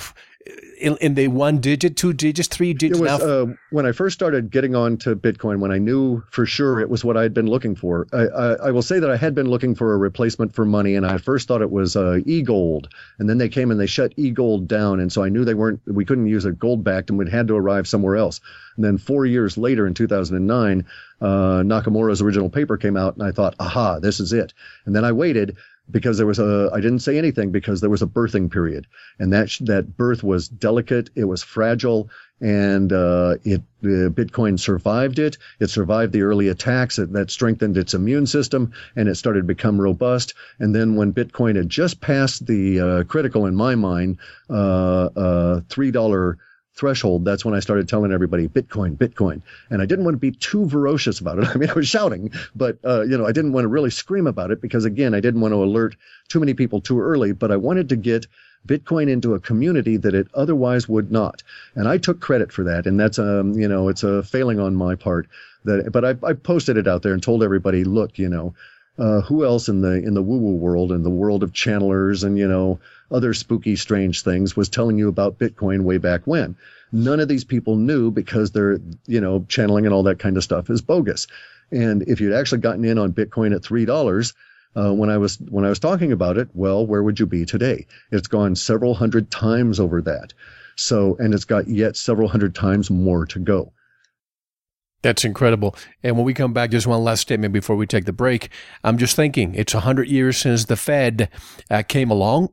in, in the one digit, two digits, three digits? It was uh, when I first started getting on to Bitcoin, when I knew for sure it was what I had been looking for. I, I, I will say that I had been looking for a replacement for money, and I first thought it was uh, e-gold, and then they came and they shut e-gold down, and so I knew they weren't. We couldn't use a gold backed, and we had to arrive somewhere else. And then four years later, in 2009, uh, Nakamura's original paper came out, and I thought, aha, this is it. And then I waited because there was a I didn't say anything because there was a birthing period, and that that birth was delicate, it was fragile, and uh, it uh, Bitcoin survived it. It survived the early attacks it, that strengthened its immune system, and it started to become robust. And then when Bitcoin had just passed the uh, critical, in my mind, uh, uh, three dollar threshold, that's when I started telling everybody Bitcoin, Bitcoin. And I didn't want to be too ferocious about it. [laughs] I mean, I was shouting, but, uh, you know, I didn't want to really scream about it because, again, I didn't want to alert too many people too early, but I wanted to get Bitcoin into a community that it otherwise would not. And I took credit for that. And that's, um, you know, it's a failing on my part. That, but I, I posted it out there and told everybody, look, you know, uh, who else in the in the woo woo world and the world of channelers and you know other spooky strange things was telling you about Bitcoin way back when. None of these people knew because they're you know channeling and all that kind of stuff is bogus. And if you'd actually gotten in on Bitcoin at three dollars, uh, when I was when I was talking about it, well, where would you be today? It's gone several hundred times over that. So, and it's got yet several hundred times more to go. That's incredible. And when we come back, just one last statement before we take the break. I'm just thinking it's 100 years since the Fed uh, came along.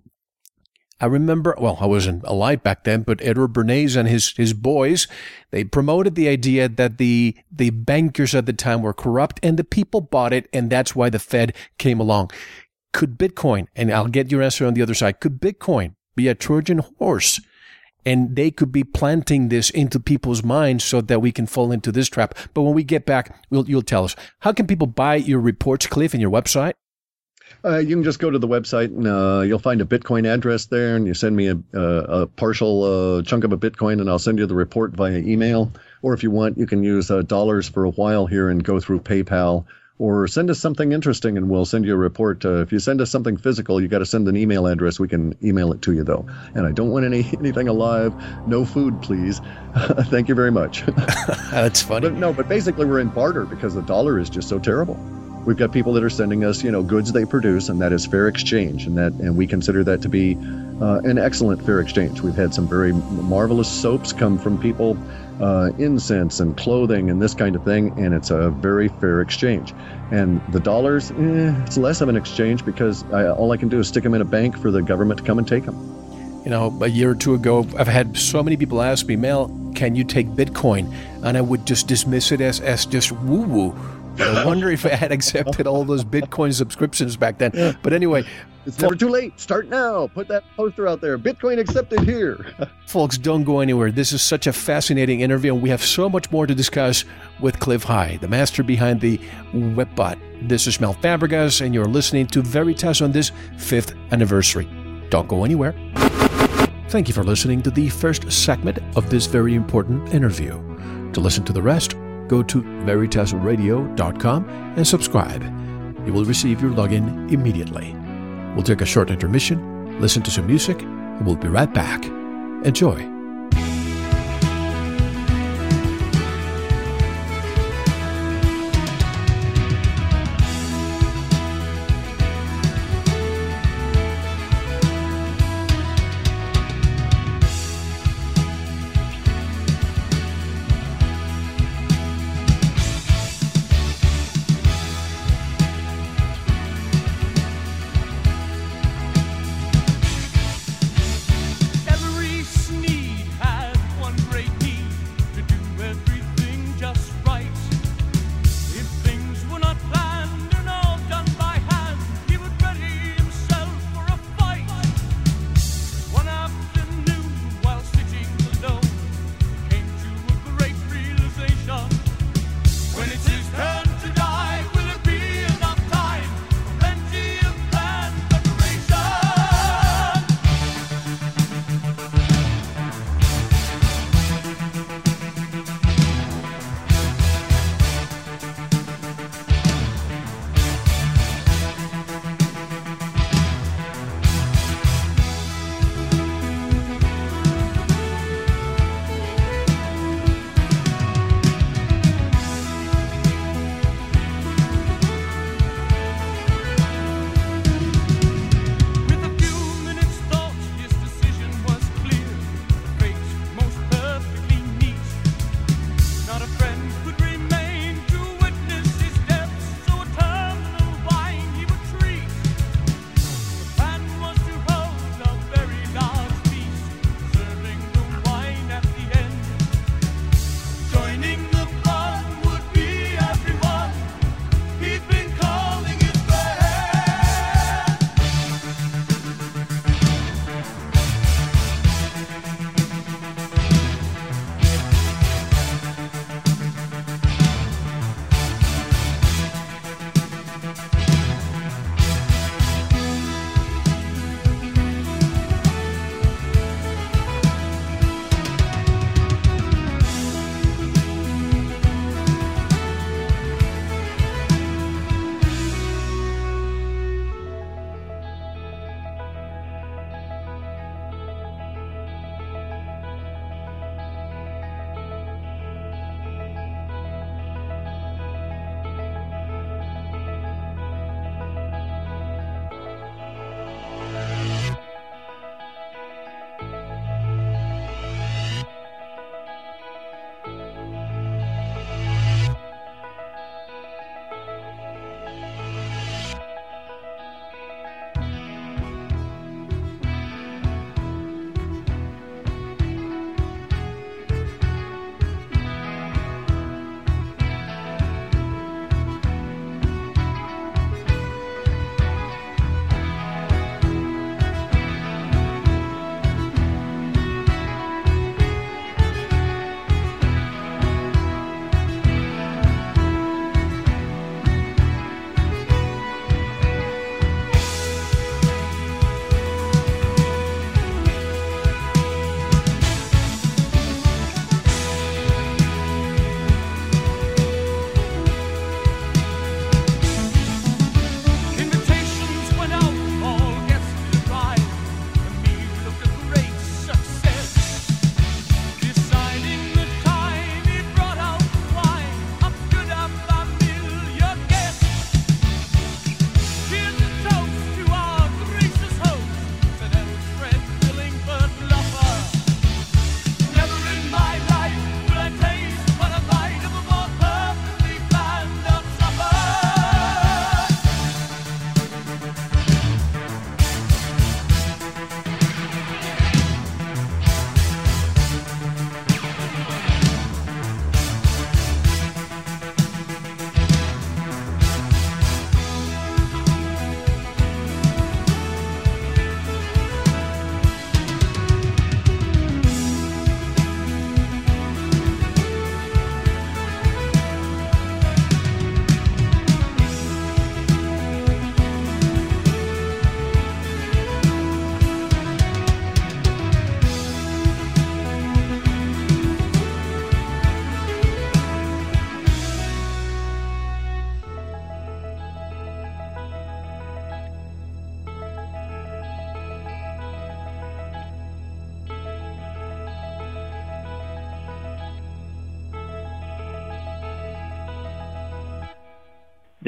I remember, well, I wasn't alive back then, but Edward Bernays and his, his boys, they promoted the idea that the, the bankers at the time were corrupt and the people bought it. And that's why the Fed came along. Could Bitcoin, and I'll get your answer on the other side, could Bitcoin be a Trojan horse and they could be planting this into people's minds so that we can fall into this trap. But when we get back, we'll, you'll tell us. How can people buy your reports, Cliff, and your website? Uh, you can just go to the website and uh, you'll find a Bitcoin address there, and you send me a, a, a partial uh, chunk of a Bitcoin, and I'll send you the report via email. Or if you want, you can use uh, dollars for a while here and go through PayPal or send us something interesting and we'll send you a report. Uh, if you send us something physical, you got to send an email address. We can email it to you though. And I don't want any [laughs] anything alive. No food, please. [laughs] Thank you very much. [laughs] That's funny. But no, but basically we're in barter because the dollar is just so terrible. We've got people that are sending us, you know, goods they produce, and that is fair exchange, and that, and we consider that to be uh, an excellent fair exchange. We've had some very marvelous soaps come from people uh, incense and clothing and this kind of thing, and it's a very fair exchange. And the dollars, eh, it's less of an exchange because I, all I can do is stick them in a bank for the government to come and take them. You know, a year or two ago, I've had so many people ask me, Mel, can you take Bitcoin? And I would just dismiss it as, as just woo woo. I wonder if I had accepted all those Bitcoin subscriptions back then. But anyway, it's never too late. Start now. Put that poster out there. Bitcoin accepted here. [laughs] Folks, don't go anywhere. This is such a fascinating interview, and we have so much more to discuss with Cliff High, the master behind the Webbot. This is Mel Fabregas, and you're listening to Veritas on this fifth anniversary. Don't go anywhere. Thank you for listening to the first segment of this very important interview. To listen to the rest, go to veritasradio.com and subscribe. You will receive your login immediately. We'll take a short intermission, listen to some music, and we'll be right back. Enjoy.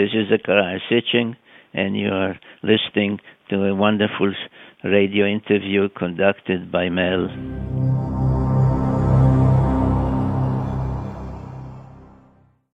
This is Zecharia Sitchin, and you are listening to a wonderful radio interview conducted by Mel.